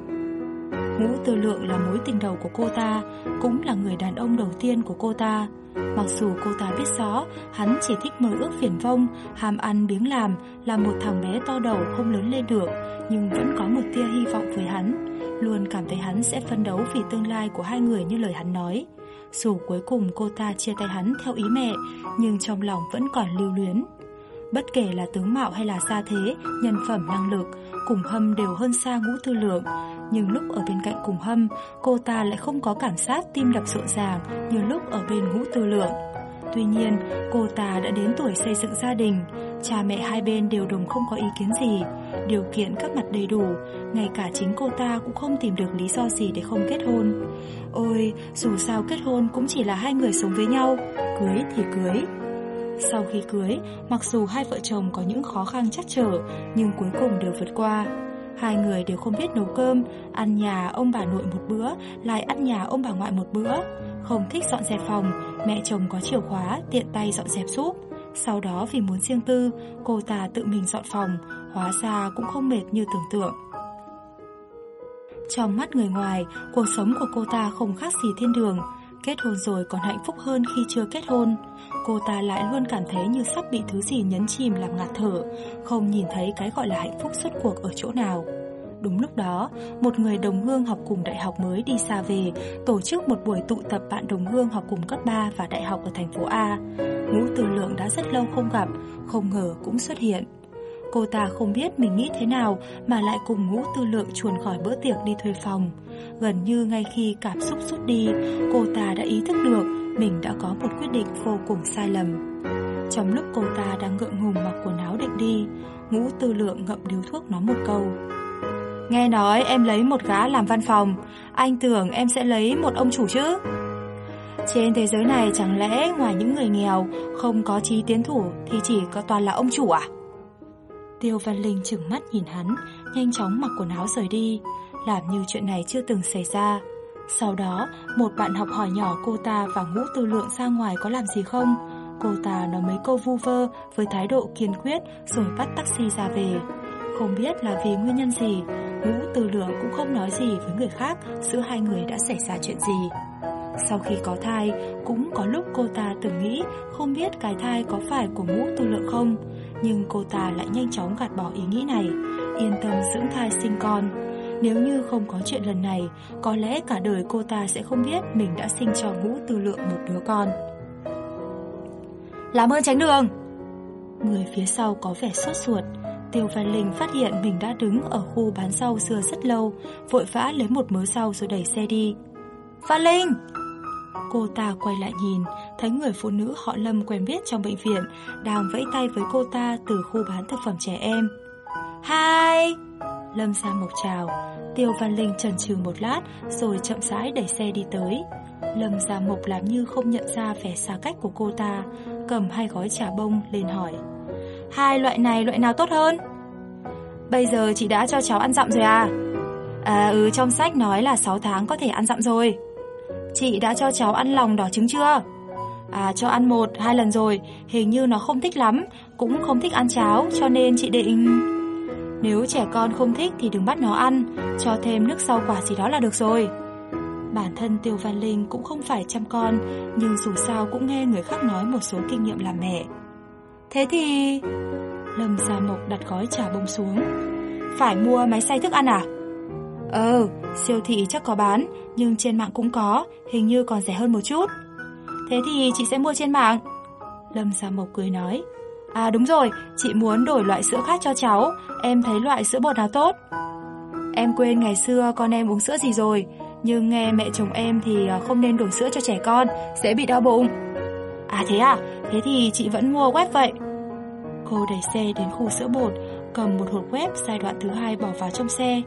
Ngũ Tư Lượng là mối tình đầu của cô ta, cũng là người đàn ông đầu tiên của cô ta. Mặc dù cô ta biết rõ hắn chỉ thích mơ ước phiền vông, ham ăn biếng làm, là một thằng bé to đầu không lớn lên được, nhưng vẫn có một tia hy vọng với hắn. Luôn cảm thấy hắn sẽ phân đấu vì tương lai của hai người như lời hắn nói. Dù cuối cùng cô ta chia tay hắn theo ý mẹ, nhưng trong lòng vẫn còn lưu luyến. Bất kể là tướng mạo hay là gia thế, nhân phẩm năng lực, cùng hâm đều hơn xa ngũ tư lượng. Nhưng lúc ở bên cạnh cùng hâm, cô ta lại không có cảm giác tim đập rộn ràng như lúc ở bên ngũ tư lượng. Tuy nhiên, cô ta đã đến tuổi xây dựng gia đình, cha mẹ hai bên đều đồng không có ý kiến gì, điều kiện các mặt đầy đủ, ngay cả chính cô ta cũng không tìm được lý do gì để không kết hôn. Ôi, dù sao kết hôn cũng chỉ là hai người sống với nhau, cưới thì cưới. Sau khi cưới, mặc dù hai vợ chồng có những khó khăn chắc trở, nhưng cuối cùng đều vượt qua. Hai người đều không biết nấu cơm, ăn nhà ông bà nội một bữa, lại ăn nhà ông bà ngoại một bữa. Không thích dọn dẹp phòng, mẹ chồng có chìa khóa, tiện tay dọn dẹp giúp. Sau đó vì muốn riêng tư, cô ta tự mình dọn phòng, hóa ra cũng không mệt như tưởng tượng. Trong mắt người ngoài, cuộc sống của cô ta không khác gì thiên đường. Kết hôn rồi còn hạnh phúc hơn khi chưa kết hôn. Cô ta lại luôn cảm thấy như sắp bị thứ gì nhấn chìm làm ngạt thở, không nhìn thấy cái gọi là hạnh phúc suốt cuộc ở chỗ nào. Đúng lúc đó, một người đồng hương học cùng đại học mới đi xa về, tổ chức một buổi tụ tập bạn đồng hương học cùng cấp 3 và đại học ở thành phố A. Ngũ tư Lượng đã rất lâu không gặp, không ngờ cũng xuất hiện. Cô ta không biết mình nghĩ thế nào mà lại cùng Ngũ Tư Lượng chuồn khỏi bữa tiệc đi thuê phòng. Gần như ngay khi cảm xúc rút đi, cô ta đã ý thức được mình đã có một quyết định vô cùng sai lầm. Trong lúc cô ta đang ngượng ngùng mặc quần áo định đi, Ngũ Tư Lượng ngậm điếu thuốc nói một câu. Nghe nói em lấy một gã làm văn phòng, anh tưởng em sẽ lấy một ông chủ chứ? Trên thế giới này chẳng lẽ ngoài những người nghèo không có trí tiến thủ thì chỉ có toàn là ông chủ à? Tiêu Văn Linh chừng mắt nhìn hắn, nhanh chóng mặc quần áo rời đi, làm như chuyện này chưa từng xảy ra. Sau đó, một bạn học hỏi nhỏ cô ta và ngũ tư lượng ra ngoài có làm gì không? Cô ta nói mấy câu vu vơ với thái độ kiên quyết rồi bắt taxi ra về. Không biết là vì nguyên nhân gì, ngũ tư lượng cũng không nói gì với người khác giữa hai người đã xảy ra chuyện gì. Sau khi có thai, cũng có lúc cô ta từng nghĩ không biết cái thai có phải của ngũ tư lượng không, nhưng cô ta lại nhanh chóng gạt bỏ ý nghĩ này, yên tâm dưỡng thai sinh con. Nếu như không có chuyện lần này, có lẽ cả đời cô ta sẽ không biết mình đã sinh cho ngũ tư lượng một đứa con. Làm ơn tránh đường! Người phía sau có vẻ sốt ruột, Tiêu Văn Linh phát hiện mình đã đứng ở khu bán rau xưa rất lâu, vội vã lấy một mớ rau rồi đẩy xe đi. Văn Linh! Cô ta quay lại nhìn, thấy người phụ nữ họ Lâm quen biết trong bệnh viện đang vẫy tay với cô ta từ khu bán thực phẩm trẻ em. Hai! Lâm sang Mộc chào, Tiêu Văn Linh chần chừ một lát rồi chậm rãi đẩy xe đi tới. Lâm Gia Mộc làm như không nhận ra vẻ xa cách của cô ta, cầm hai gói trà bông lên hỏi. Hai loại này loại nào tốt hơn? Bây giờ chị đã cho cháu ăn dặm rồi à? À ừ trong sách nói là 6 tháng có thể ăn dặm rồi. Chị đã cho cháu ăn lòng đỏ trứng chưa? À cho ăn một, hai lần rồi, hình như nó không thích lắm, cũng không thích ăn cháo, cho nên chị định... Nếu trẻ con không thích thì đừng bắt nó ăn, cho thêm nước rau quả gì đó là được rồi. Bản thân Tiêu Văn Linh cũng không phải chăm con, nhưng dù sao cũng nghe người khác nói một số kinh nghiệm làm mẹ. Thế thì... Lâm Gia Mộc đặt gói trà bông xuống. Phải mua máy xay thức ăn à? Ờ, siêu thị chắc có bán, nhưng trên mạng cũng có, hình như còn rẻ hơn một chút. Thế thì chị sẽ mua trên mạng. Lâm Sa Mộc cười nói. À đúng rồi, chị muốn đổi loại sữa khác cho cháu, em thấy loại sữa bột nào tốt? Em quên ngày xưa con em uống sữa gì rồi, nhưng nghe mẹ chồng em thì à, không nên đổi sữa cho trẻ con, sẽ bị đau bụng. À thế à, thế thì chị vẫn mua web vậy. Cô đẩy xe đến khu sữa bột, cầm một hộp web giai đoạn thứ hai bỏ vào trong xe.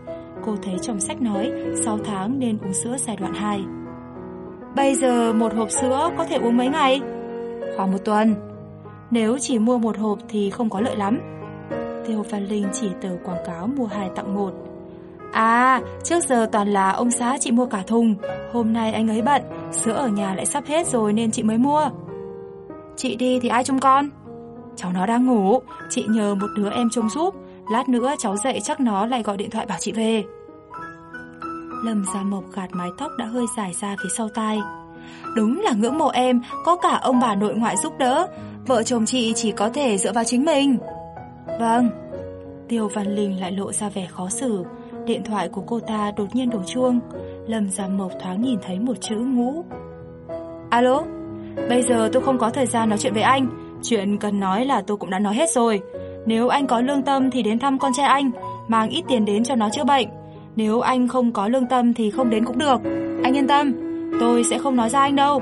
Cô thấy trong sách nói 6 tháng nên uống sữa giai đoạn 2. Bây giờ một hộp sữa có thể uống mấy ngày? Khoảng một tuần. Nếu chỉ mua một hộp thì không có lợi lắm. Tiêu Văn Linh chỉ tờ quảng cáo mua hai tặng một. À, trước giờ toàn là ông xã chị mua cả thùng. Hôm nay anh ấy bận, sữa ở nhà lại sắp hết rồi nên chị mới mua. Chị đi thì ai trông con? Cháu nó đang ngủ, chị nhờ một đứa em trông giúp. Lát nữa cháu dậy chắc nó lại gọi điện thoại bảo chị về. Lâm Gia Mộc gạt mái tóc đã hơi dài ra phía sau tai. Đúng là ngưỡng mộ em, có cả ông bà nội ngoại giúp đỡ. Vợ chồng chị chỉ có thể dựa vào chính mình. Vâng. Tiêu Văn Linh lại lộ ra vẻ khó xử. Điện thoại của cô ta đột nhiên đổ chuông. Lâm Gia Mộc thoáng nhìn thấy một chữ ngũ. Alo, bây giờ tôi không có thời gian nói chuyện với anh. Chuyện cần nói là tôi cũng đã nói hết rồi. Nếu anh có lương tâm thì đến thăm con trai anh, mang ít tiền đến cho nó chữa bệnh. Nếu anh không có lương tâm thì không đến cũng được. Anh yên tâm, tôi sẽ không nói ra anh đâu.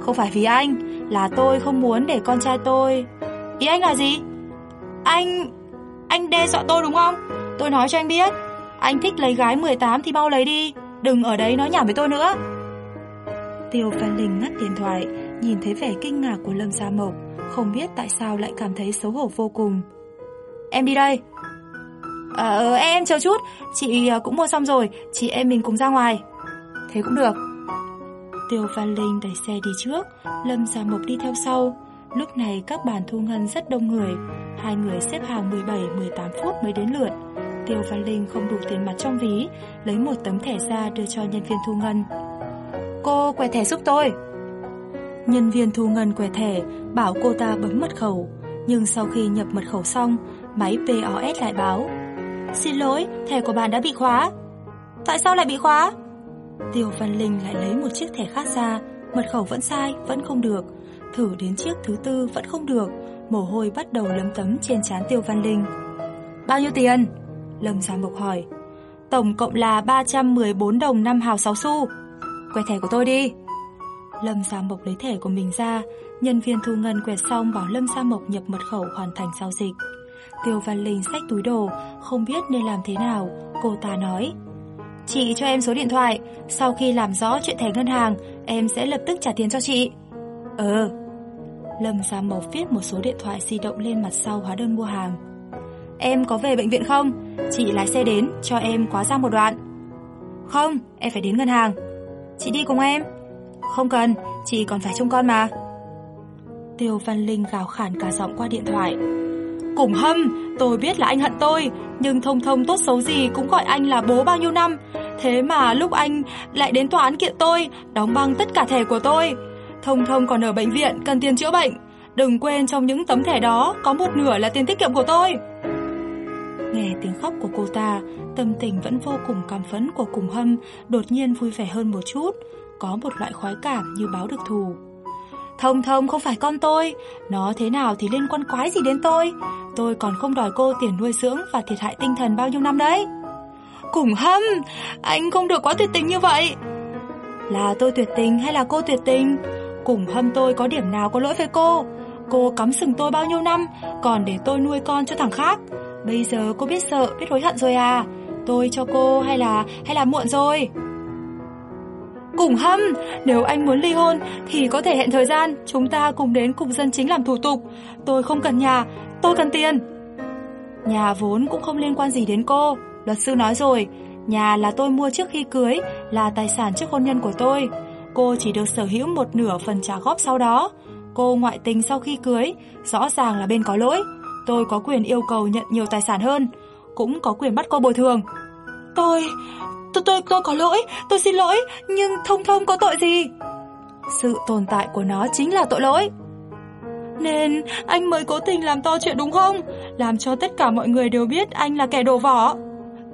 Không phải vì anh, là tôi không muốn để con trai tôi... Ý anh là gì? Anh... anh đe dọa tôi đúng không? Tôi nói cho anh biết, anh thích lấy gái 18 thì mau lấy đi, đừng ở đấy nói nhảm với tôi nữa. Tiêu Văn Linh ngắt điện thoại, nhìn thấy vẻ kinh ngạc của Lâm Gia Mộc, không biết tại sao lại cảm thấy xấu hổ vô cùng. Em đi đây. Ờ, em chờ chút, chị ờ, cũng mua xong rồi, chị em mình cùng ra ngoài. Thế cũng được. Tiêu Văn Linh đẩy xe đi trước, Lâm Gia Mộc đi theo sau. Lúc này các bàn thu ngân rất đông người, hai người xếp hàng 17-18 phút mới đến lượt. Tiêu Văn Linh không đủ tiền mặt trong ví, lấy một tấm thẻ ra đưa cho nhân viên thu ngân. Cô quẹt thẻ giúp tôi. Nhân viên thu ngân quẹt thẻ, bảo cô ta bấm mật khẩu. Nhưng sau khi nhập mật khẩu xong, máy POS lại báo. Xin lỗi, thẻ của bạn đã bị khóa. Tại sao lại bị khóa? Tiêu Văn Linh lại lấy một chiếc thẻ khác ra, mật khẩu vẫn sai, vẫn không được. Thử đến chiếc thứ tư vẫn không được, mồ hôi bắt đầu lấm tấm trên trán Tiêu Văn Linh. Bao nhiêu tiền? Lâm Giám Mộc hỏi. Tổng cộng là 314 đồng 5 hào 6 xu. Quẹt thẻ của tôi đi. Lâm Gia Mộc lấy thẻ của mình ra, nhân viên thu ngân quẹt xong bảo Lâm Gia Mộc nhập mật khẩu hoàn thành giao dịch. Tiêu Văn Linh xách túi đồ, không biết nên làm thế nào, cô ta nói. Chị cho em số điện thoại, sau khi làm rõ chuyện thẻ ngân hàng, em sẽ lập tức trả tiền cho chị. Ừ. Lâm ra Mộc viết một số điện thoại di động lên mặt sau hóa đơn mua hàng. Em có về bệnh viện không? Chị lái xe đến, cho em quá ra một đoạn. Không, em phải đến ngân hàng. Chị đi cùng em. Không cần, chị còn phải trông con mà. Tiêu Văn Linh gào khản cả giọng qua điện thoại. Cùng hâm, tôi biết là anh hận tôi, nhưng thông thông tốt xấu gì cũng gọi anh là bố bao nhiêu năm. Thế mà lúc anh lại đến tòa án kiện tôi, đóng băng tất cả thẻ của tôi. Thông thông còn ở bệnh viện, cần tiền chữa bệnh. Đừng quên trong những tấm thẻ đó có một nửa là tiền tiết kiệm của tôi. Nghe tiếng khóc của cô ta, tâm tình vẫn vô cùng cảm phấn của cùng hâm đột nhiên vui vẻ hơn một chút, có một loại khoái cảm như báo được thù. Thông thông không phải con tôi, nó thế nào thì liên quan quái gì đến tôi, tôi còn không đòi cô tiền nuôi dưỡng và thiệt hại tinh thần bao nhiêu năm đấy. Cùng hâm, anh không được quá tuyệt tình như vậy. Là tôi tuyệt tình hay là cô tuyệt tình? Cùng hâm tôi có điểm nào có lỗi với cô? Cô cắm sừng tôi bao nhiêu năm, còn để tôi nuôi con cho thằng khác. Bây giờ cô biết sợ, biết hối hận rồi à? Tôi cho cô hay là hay là muộn rồi? Cùng hâm, nếu anh muốn ly hôn thì có thể hẹn thời gian, chúng ta cùng đến cục dân chính làm thủ tục. Tôi không cần nhà, tôi cần tiền. Nhà vốn cũng không liên quan gì đến cô, luật sư nói rồi, nhà là tôi mua trước khi cưới, là tài sản trước hôn nhân của tôi. Cô chỉ được sở hữu một nửa phần trả góp sau đó. Cô ngoại tình sau khi cưới, rõ ràng là bên có lỗi. Tôi có quyền yêu cầu nhận nhiều tài sản hơn, cũng có quyền bắt cô bồi thường. Tôi, tôi, tôi, tôi có lỗi, tôi xin lỗi, nhưng Thông Thông có tội gì? Sự tồn tại của nó chính là tội lỗi. Nên anh mới cố tình làm to chuyện đúng không? Làm cho tất cả mọi người đều biết anh là kẻ đồ vỏ.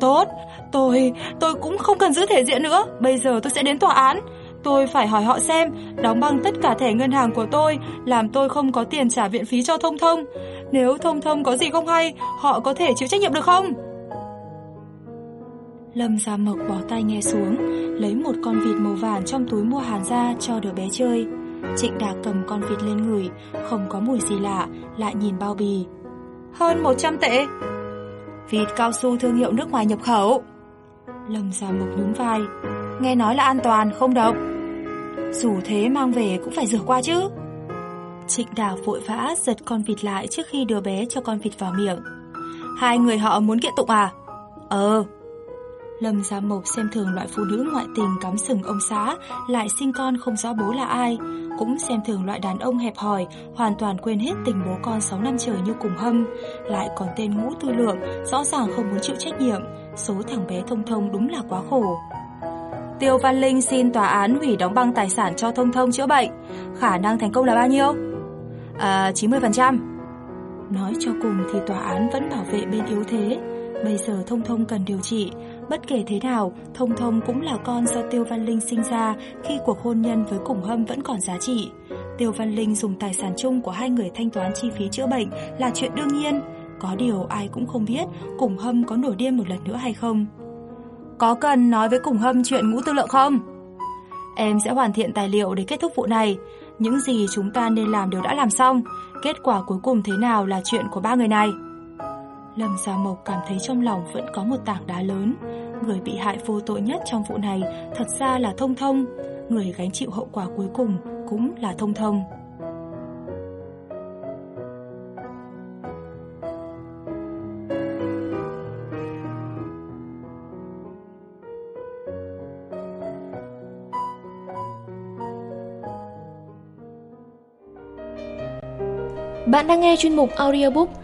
Tốt, tôi, tôi cũng không cần giữ thể diện nữa, bây giờ tôi sẽ đến tòa án. Tôi phải hỏi họ xem, đóng băng tất cả thẻ ngân hàng của tôi, làm tôi không có tiền trả viện phí cho Thông Thông. Nếu Thông Thông có gì không hay, họ có thể chịu trách nhiệm được không? Lâm Gia Mộc bỏ tay nghe xuống, lấy một con vịt màu vàng trong túi mua hàng ra cho đứa bé chơi. Trịnh Đạc cầm con vịt lên người, không có mùi gì lạ, lại nhìn bao bì. Hơn 100 tệ. Vịt cao su thương hiệu nước ngoài nhập khẩu. Lâm Gia Mộc nhún vai. Nghe nói là an toàn, không độc. Dù thế mang về cũng phải rửa qua chứ. Trịnh Đào vội vã giật con vịt lại trước khi đưa bé cho con vịt vào miệng. Hai người họ muốn kiện tụng à? Ờ. Lâm Gia Mộc xem thường loại phụ nữ ngoại tình cắm sừng ông xã, lại sinh con không rõ bố là ai, cũng xem thường loại đàn ông hẹp hòi, hoàn toàn quên hết tình bố con 6 năm trời như cùng hâm, lại còn tên ngũ tư lượng, rõ ràng không muốn chịu trách nhiệm, số thằng bé thông thông đúng là quá khổ. Tiêu Văn Linh xin tòa án hủy đóng băng tài sản cho thông thông chữa bệnh, khả năng thành công là bao nhiêu? À, 90%. Nói cho cùng thì tòa án vẫn bảo vệ bên yếu thế, Bây giờ Thông Thông cần điều trị, bất kể thế nào, Thông Thông cũng là con do Tiêu Văn Linh sinh ra khi cuộc hôn nhân với Củng Hâm vẫn còn giá trị. Tiêu Văn Linh dùng tài sản chung của hai người thanh toán chi phí chữa bệnh là chuyện đương nhiên. Có điều ai cũng không biết Củng Hâm có nổi điên một lần nữa hay không. Có cần nói với Củng Hâm chuyện ngũ tư lượng không? Em sẽ hoàn thiện tài liệu để kết thúc vụ này. Những gì chúng ta nên làm đều đã làm xong. Kết quả cuối cùng thế nào là chuyện của ba người này. Lâm Gia Mộc cảm thấy trong lòng vẫn có một tảng đá lớn. Người bị hại vô tội nhất trong vụ này thật ra là Thông Thông. Người gánh chịu hậu quả cuối cùng cũng là Thông Thông. Bạn đang nghe chuyên mục audiobook